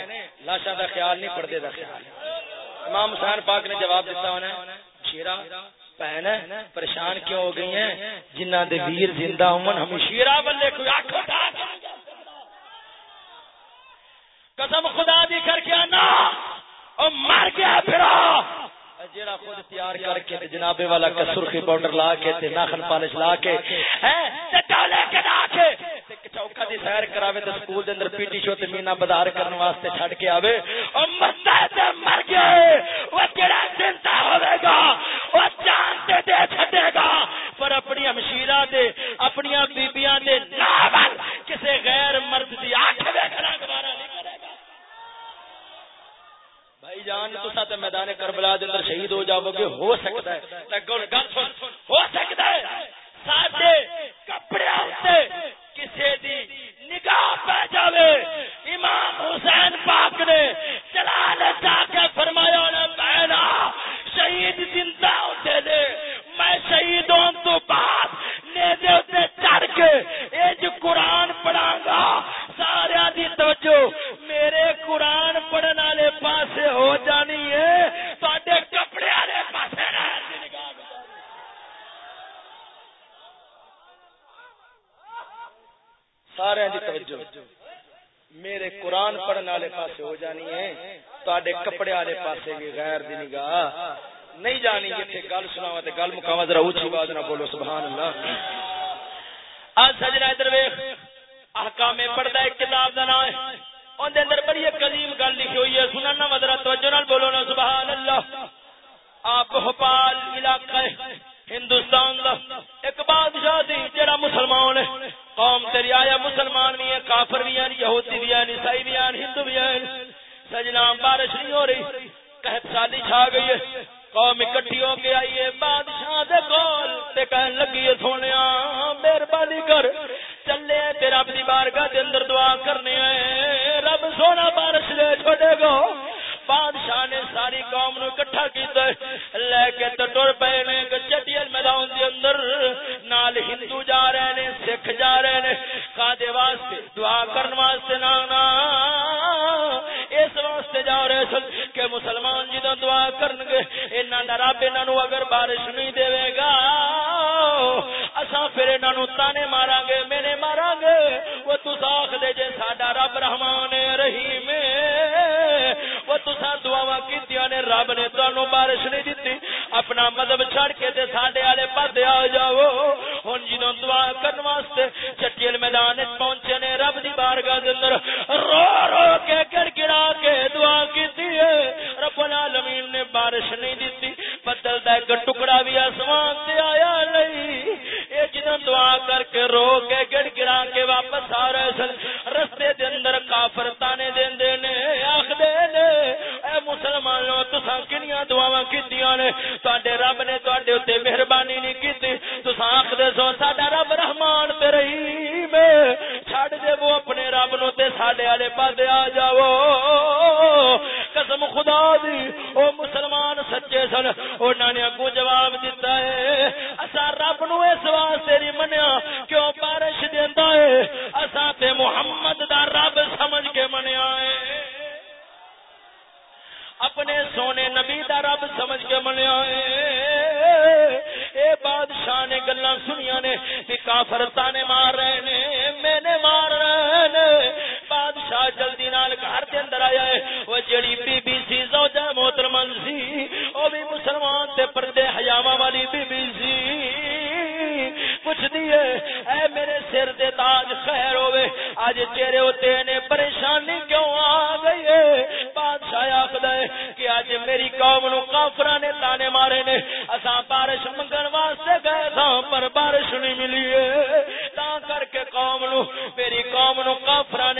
لاشا دا خیال نہیں، پردے دا خیال۔ امام حسین پاک نے جواب دیتا انہیں شیرا پہن پریشان کیوں ہو گئی ہیں؟ جنہ دے ویر زندہ امن ہم شیرا بلے کوئی آنکھ اٹھا قسم خدا دی کر کے آنا۔ او مر گیا پھرا۔ جیڑا خود تیار کر کے جناب والا سرخی پاؤڈر لا کے تے ناخن پالش لا کے ہیں تے ڈالے کے لا کے چوکا دی سیر کراوے تے سکول دے اندر پی ٹی شو تے مینا بدار کرن واسطے چھڈ کے آوے۔ او مرتا تے مر گیا او کیڑا زندہ ہوے گا۔ او جان تے دے چھڈے گا۔ پر اپنی ہمشیرہ دے، اپنی بیبییاں دے ناول کسے غیر مرد دی آنکھ ویکھنا گوارا نہیں کرے گا۔ بھائی جان تو ساتھ میدان کربلا دے اندر شہید ہو جاؤ گے۔ ہو سکتا ہے۔ تے گل ہو سکتا ہے۔ ساڈے کپڑے کسے دی نگاہ پہ جاوے۔ امام حسین پاک نے چلا جا کے فرمایا نے بہنا شہید زندہ ہوتے دے۔ میں شہید ہوں تو بعد نیدے ہوتے چڑھ کے اے قرآن پڑھا گا سارے دی توجہ، میرے قرآن پڑھنے والے پاسے ہو جانی ہے تے کپڑے والے پاسے سارے دی توجہ میرے قرآن پڑھنے والے پاسے ہو جانی ہے تے کپڑے والے پاسے بھی غیر دی نگاہ نہیں جانی جتھے گل سناوا تے گل مکاوا ذرا اونچی آواز نہ بولو سبحان اللہ آج سجنا ادھر ویکھ احکام پڑھدا ایک کتاب دا نام ہے اون دے اندر بڑی ایک عظیم گل لکھی ہوئی ہے سننا مدرا توجہ نال بولو نا سبحان اللہ آپ بھوپال علاقہ ہندوستان دا ایک بادشاہ دی جڑا مسلمان ہے۔ قوم تیری آیا مسلمان بھی ہے، کافر بھی ہیں، یہودی بھی ہیں، عیسائی بھی ہیں، ہندو بھی ہیں۔ سجنا بارش نہیں ہو رہی، قحط سالی چھا گئی ہے۔ قوم اکٹھی ہو کے آئیے بادشاہ دے کول تے کہن لگی ہے سونیا مہربانی کر۔ چلے تیرا اپنی بارگاہ دے اندر دعا کرنے آئے۔ رب سونا بارش لے چھوڑے گا۔ بادشاہ نے ساری قوم نو اکٹھا کیتا ہے۔ لے کے تے ٹر پئے نے گچٹیل میدان دے اندر۔ نال ہندو جا رہے نے، سکھ جا رہے نے۔ کادے واسطے دعا کرن واسطے نا نا۔ اس واسطے جا رہے سن کہ مسلمان جی جدوں دعا کرن گے۔ انہاں دا رب انہاں نو اگر بارش نہیں دے گا اساں پھر انہاں نو تانے ماراں گے مینے ماراں گے وہ تسا آکھ دے جے ساڈا رب رحمان رحیم وہ تسا دعاواں کیتیاں نے رب نے تانوں بارش نہیں دتی اپنا مذہب چھڑ کے تے ساڈے والے پاسے آ جاؤ ہن جدوں دعا کرن واسطے چٹیل میدان وچ پہنچے نے رب دی بارگاہ دے اندر رو رو کے گڑ گڑا کے دعا کیتی ہے رب العالمین نے بارش نہیں دتی بدل دا ایک ٹکڑا بھی آسمان تے آیا نہیں دعا کر کے رو کے گڑ گڑا کے واپس آ رہے سن۔ رستے دے اندر کافر تانے دیندے نے آکھ دے نے، اے مسلمانوں، تساں کنیاں دعاواں کیتیاں نے؟ تواڈے رب نے تواڈے اوتے مہربانی نہیں کیتی۔ تساں آکھ دے سو، ساڈا رب رحمان تے رحیم چھڈ دے وہ اپنے رب نو تے ساڈے والے پاسے آ جاؤ۔ قسم خدا دی، او مسلمان سچے سن۔ انہاں نے اگوں جواب دیتا ہے رب نو اس واسطے نہیں منیا اپنے سونے نبی دا رب سمجھ کے منیا اے بادشاہ نے گلا سنیا نے کہ کافر تانے مار رہے نے، میں نے مار رہے نے۔ بادشاہ جلدی نال گھر دے اندر آیا ہے۔ وہ جڑی بی بی سی، زوجہ محترمن سی، او بھی مسلمان تے پردے حیاواں والی بی بی سی۔ پوچھ دیے اے میرے سر دے تاج خیر ہوے اج چہرے ہوتے نے پریشانی کیوں آ گئی ہے؟ بادشاہ آکھدا ہے کہ اج میری قوم نو کافراں نے تانے مارے نے، اساں بارش منگن واسطے گئے تھا پر بارش نہیں ملی ہے۔ تا کر کے قوم نو، میری قوم نو کافراں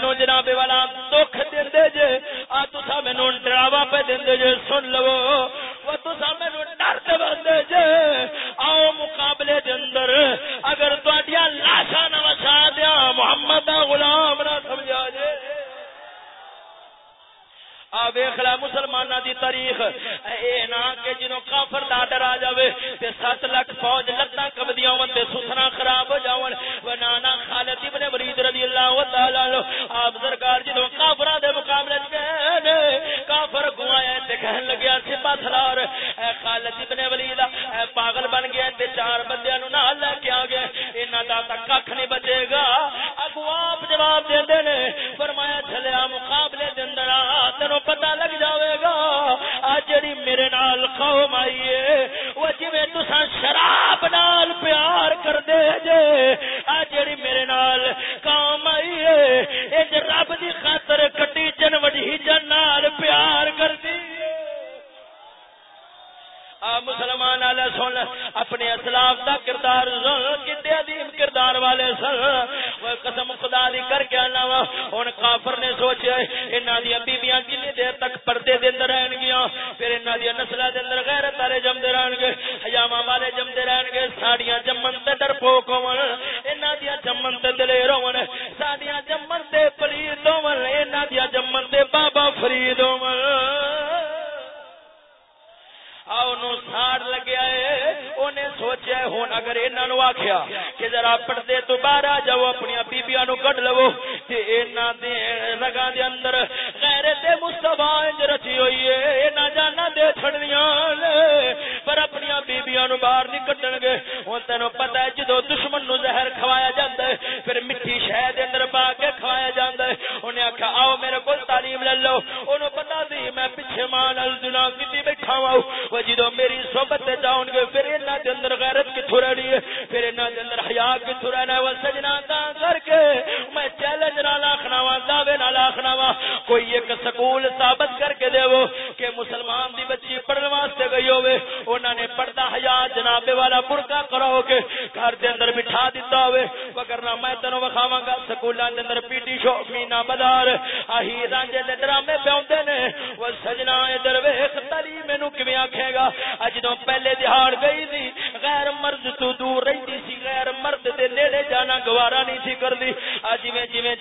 نو جناب والا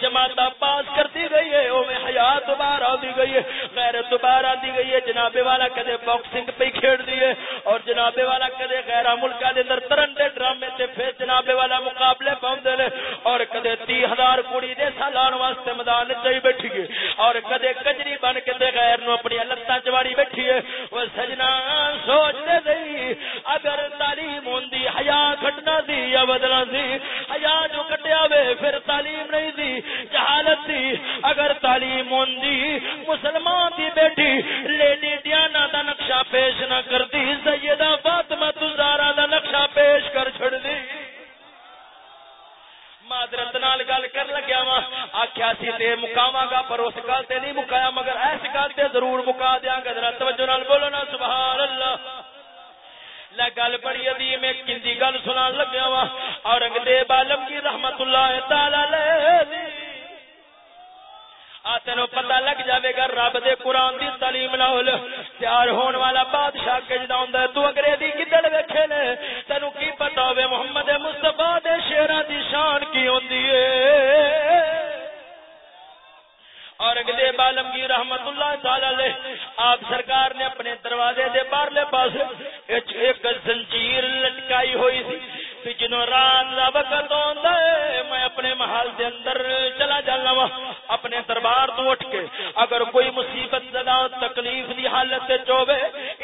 جماعت پاس کرتی گئی ہے وہ حیات دوبارہ آتی گئی ہے۔ غیر دوبارہ آتی گئی ہے۔ جنابے والا کدے باکسنگ پہ کھیڑ دی ہے اور جنابے والا کدے غیر ملکا دے اندر ترن دے ڈرامے تے پھر جنابے والا مقابلے پاؤں نے اور کدے تی ہزار کڑی دے سالان واسطے میدان چاہیے بیٹھی گئی اور کدے کجری بن کے تے غیر نو اپنی لتاں چواڑی بیٹھی ہے۔ وہ سجنا سوچتے سی اگر تعلیم ہوں حیا کٹنا سی یا بدلا سی؟ حیا جو کٹیا وے، پھر تعلیم نہیں سی جہالت سی اگر تعلیم ہوں مسلمان دی بیٹی لیڈی ڈیانا دا نقشہ پیش نہ کرتی سیدہ فاطمہ تزارا دا نقشہ پیش کر چھڑ دی۔ معذرت نال گل کر لگیا وا آخیا سی تے مکاواں گا، پر اس گل تے نہیں مکایا، مگر ایس گل تے ضرور مکا دیاں گا۔ ذرا توجہ نال بولو نا، سبحان اللہ۔ لا گل بڑی عظیم ہے کندی گل سنان لگیا وا اورنگزیب عالم کی رحمت اللہ تعالی علیہ۔ تینو پتا لگ جاوے گا، رب دے قرآن دی تعلیم نال تیار ہون والا بادشاہ کجدا ہوندا ہے؟ تو انگریزی کدڑ ویکھے نے؟ تینو کی پتا ہوے محمد مصطفی دے شیراں دی شان کی ہوندی ہے۔ اور اگلے بالمگی رحمت اللہ تعالی علیہ، آپ سرکار نے اپنے دروازے دے باہرلے پاس ایک زنجیر لٹکائی ہوئی تھی کہ رات دا وقت ہوندا ہے، میں اپنے محل دے اندر چلا جانا وا، اپنے دربار تو اٹھ کے اگر کوئی مصیبت زدہ تکلیف دی حالت تے چوبے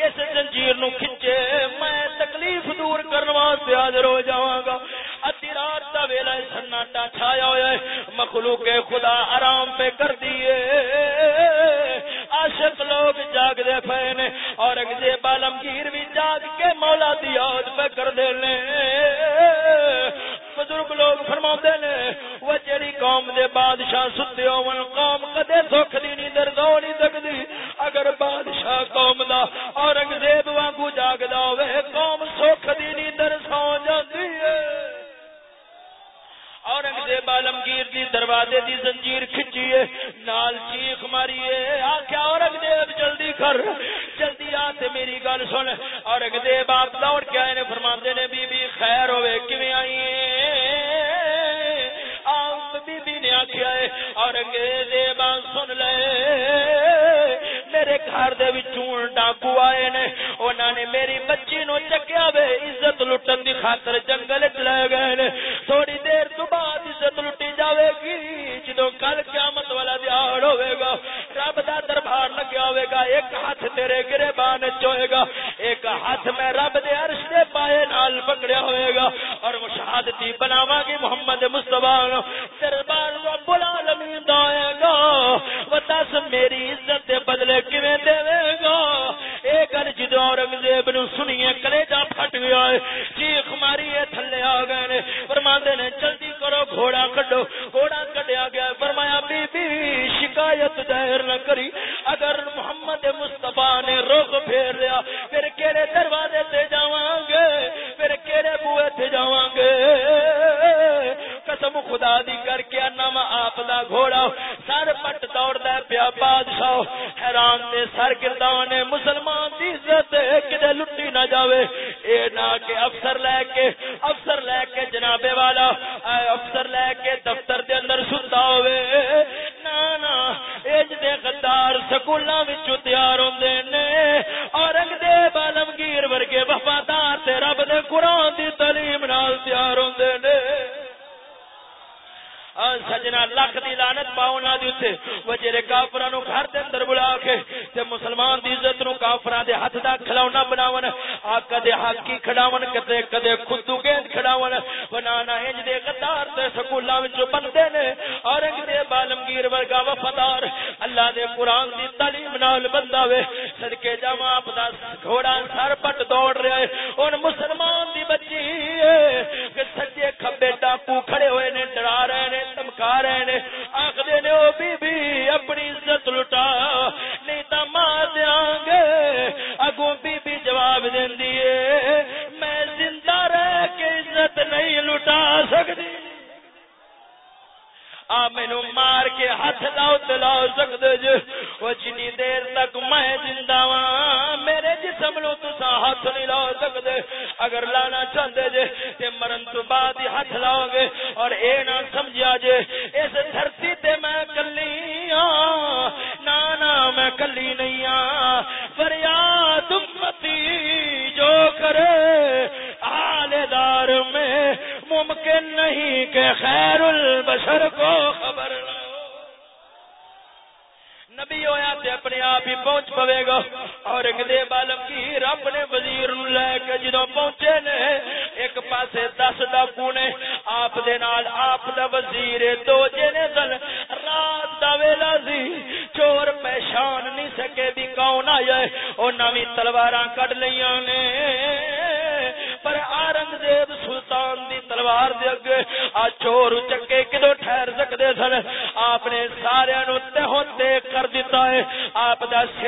اس زنجیر نو کھچے میں تکلیف دور کرنے واسطے حاضر ہو جاواں گا۔ ادھی رات دا ویلا سناٹا چھایا ہوا ہے، مخلوق خدا آرام پہ کر دیے عاشق لوگ جاگ دے پے نے اور اگے بالمگیر بھی جاگ کے مولا دی یاد پہ کر دے لے بزرگ لوگ فرما نے، وہ جیڑی قوم دے بادشاہ ستے ہون قوم کدے سکھ دی نہیں در دو نہیں سکتی اگر بادشاہ قوم دا اورنگزیب وانگو جاگدا ہوئے، قوم سکھ دی نہیں در سو جاتی ہے۔ اورنگزیب عالمگیر دی دروازے دی زنجیر کھچیے نال چیخ ماریے آکھیا اورنگزیب جلدی کر، جلدی آ تے میری گل سن۔ اور دے باپ دوڑ کے آئے نے، فرماندے نے بی بی خیر ہوے کیویں آئی آپ بی بی نے آکھیا ہے اور انگریز سن لے۔ میرے گھر دے وچوں ڈاکو آئے نے، انہاں نے میری بچی نو چکیا وے، عزت لٹن دی خاطر جنگل وچ لے گئے نے۔ تھوڑی دیر تو بعد عزت لٹی جاوے گی، جدوں کل قیامت والا دیہڑ ہوے گا۔ رب دا دربار لگیا ہوے گا، ایک ہاتھ تیرے گریبان چوئے گا، ایک ہاتھ میں رب دے عرش دے پائے نال پکڑیا ہوئے گا۔ اور وہ شہادتی بناواں گی محمد مصطفی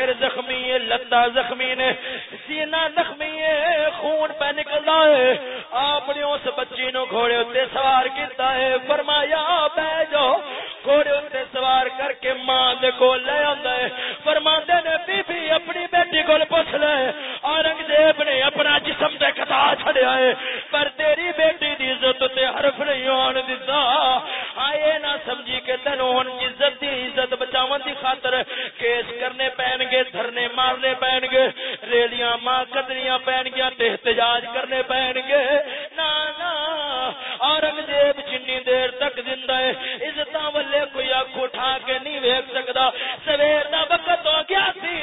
سر زخمی ہے لتا زخمی نے سینہ زخمی ہے، خون پہ نکلدا ہے۔ آپ نے اس بچی نو گھوڑے اتے سوار کیتا ہے۔ فرمایا، بہ جاؤ۔ گھوڑے اتے سوار کر کے ماں دے کول لے آندا ہے۔ فرماندے نے بی بی اپنی بیٹی کول پوچھ لے۔ اورنگزیب نے اپنا جسم تے کتا چھڑیا ہے۔ پر تیری بیٹی عزت تے حرف نہیں آن دیتا آئے نہ سمجھی کہ تینوں ہن عزت دی عزت بچاون دی خاطر کیس کرنے پین گے، دھرنے مارنے پین گے، ریلیاں ماں کدریاں پین گیا تے احتجاج کرنے پین گے۔ نا نا اورنگزیب جنی دیر تک زندہ ہے۔ عزت والے کوئی اکھ اٹھا کے نہیں ویکھ سکدا۔ سویر دا وقت ہو گیا سی۔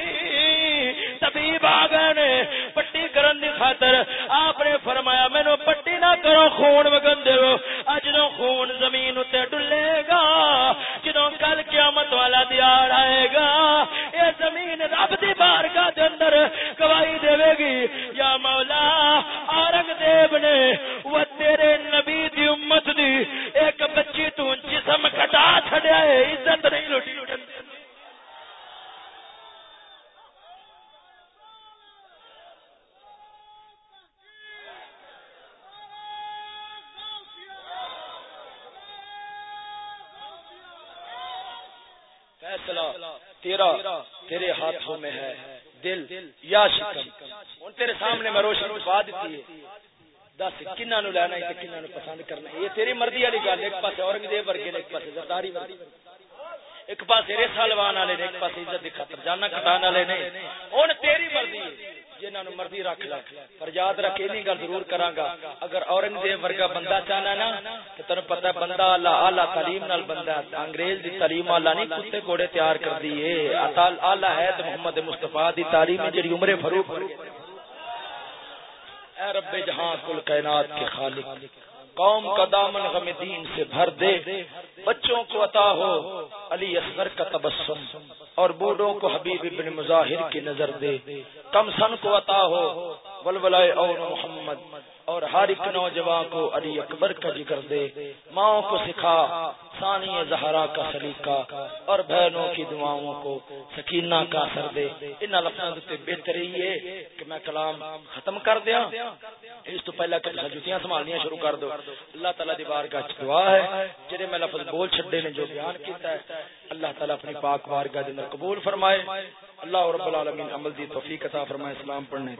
طبیب آ گئے نے۔ پٹی کرن دی خاطر آپ نے فرمایا مینو پٹی نہ کرو خون وگن دے جدو خون زمین اتنے ڈلے گا، جدو کل قیامت والا دیار آئے گا یہ زمین رب دی بارگاہ دے اندر فیصلہ تیرا تیرے ہاتھوں میں ہے دل یا شکم۔ ہوں تیرے سامنے میں روشن پا دیتی ہے۔ دس کنہ نو لینا ہے کنہ نو پسند کرنا یہ تیری مرضی والی گل ایک پاس اورنگزیب ورگے ایک پاس زرداری ورگے۔ ایک پاس ریسا لوان والے ایک پاس عزت کی خاطر، جانا کٹان والے نے۔ ہوں تیری مرضی جنہوں مرضی رکھ لے۔ پر یاد رکھ یہ گل ضرور کرا گا۔ اگر اورنگزیب ورگا بندہ چاہنا نا، تو تین پتا بندہ اللہ آلہ تعلیم نال بندہ انگریز دی تعلیم آلہ نہیں کتے گھوڑے تیار کر دیے آلہ ہے تو محمد مستفا دی تعلیم جی عمر فروخ اے رب جہاں کل کائنات کے خالق، قوم کا دامن غم دین سے بھر دے۔ بچوں کو عطا ہو، علی اصغر کا تبسم۔ اور بوڑھوں کو حبیب ابن مظاہر کی نظر دے۔ کم سن کو عطا ہو۔ ولولائے اور محمد۔ اور ہر ایک نوجوان کو علی اکبر کا ذکر دے۔ ماؤں کو سکھا ثانی زہرا کا سلیقہ اور بہنوں کی دعاؤں کو سکینہ کا اثر دے۔ ان لفظوں سے بہتر ہی ہے کہ میں کلام ختم کر دیا اس تو پہلا کہ جتیاں سنبھالنیاں شروع کر دو۔ اللہ تعالی دی بارگاہ وچ دعا ہے۔ جڑے میں لفظ بول چھڈے نے جو بیان کیتا ہے، اللہ تعالی اپنی پاک بارگاہ دے اندر قبول فرمائے۔ اللہ رب العالمین عمل دی توفیق عطا فرمائے، اسلام پڑھنے۔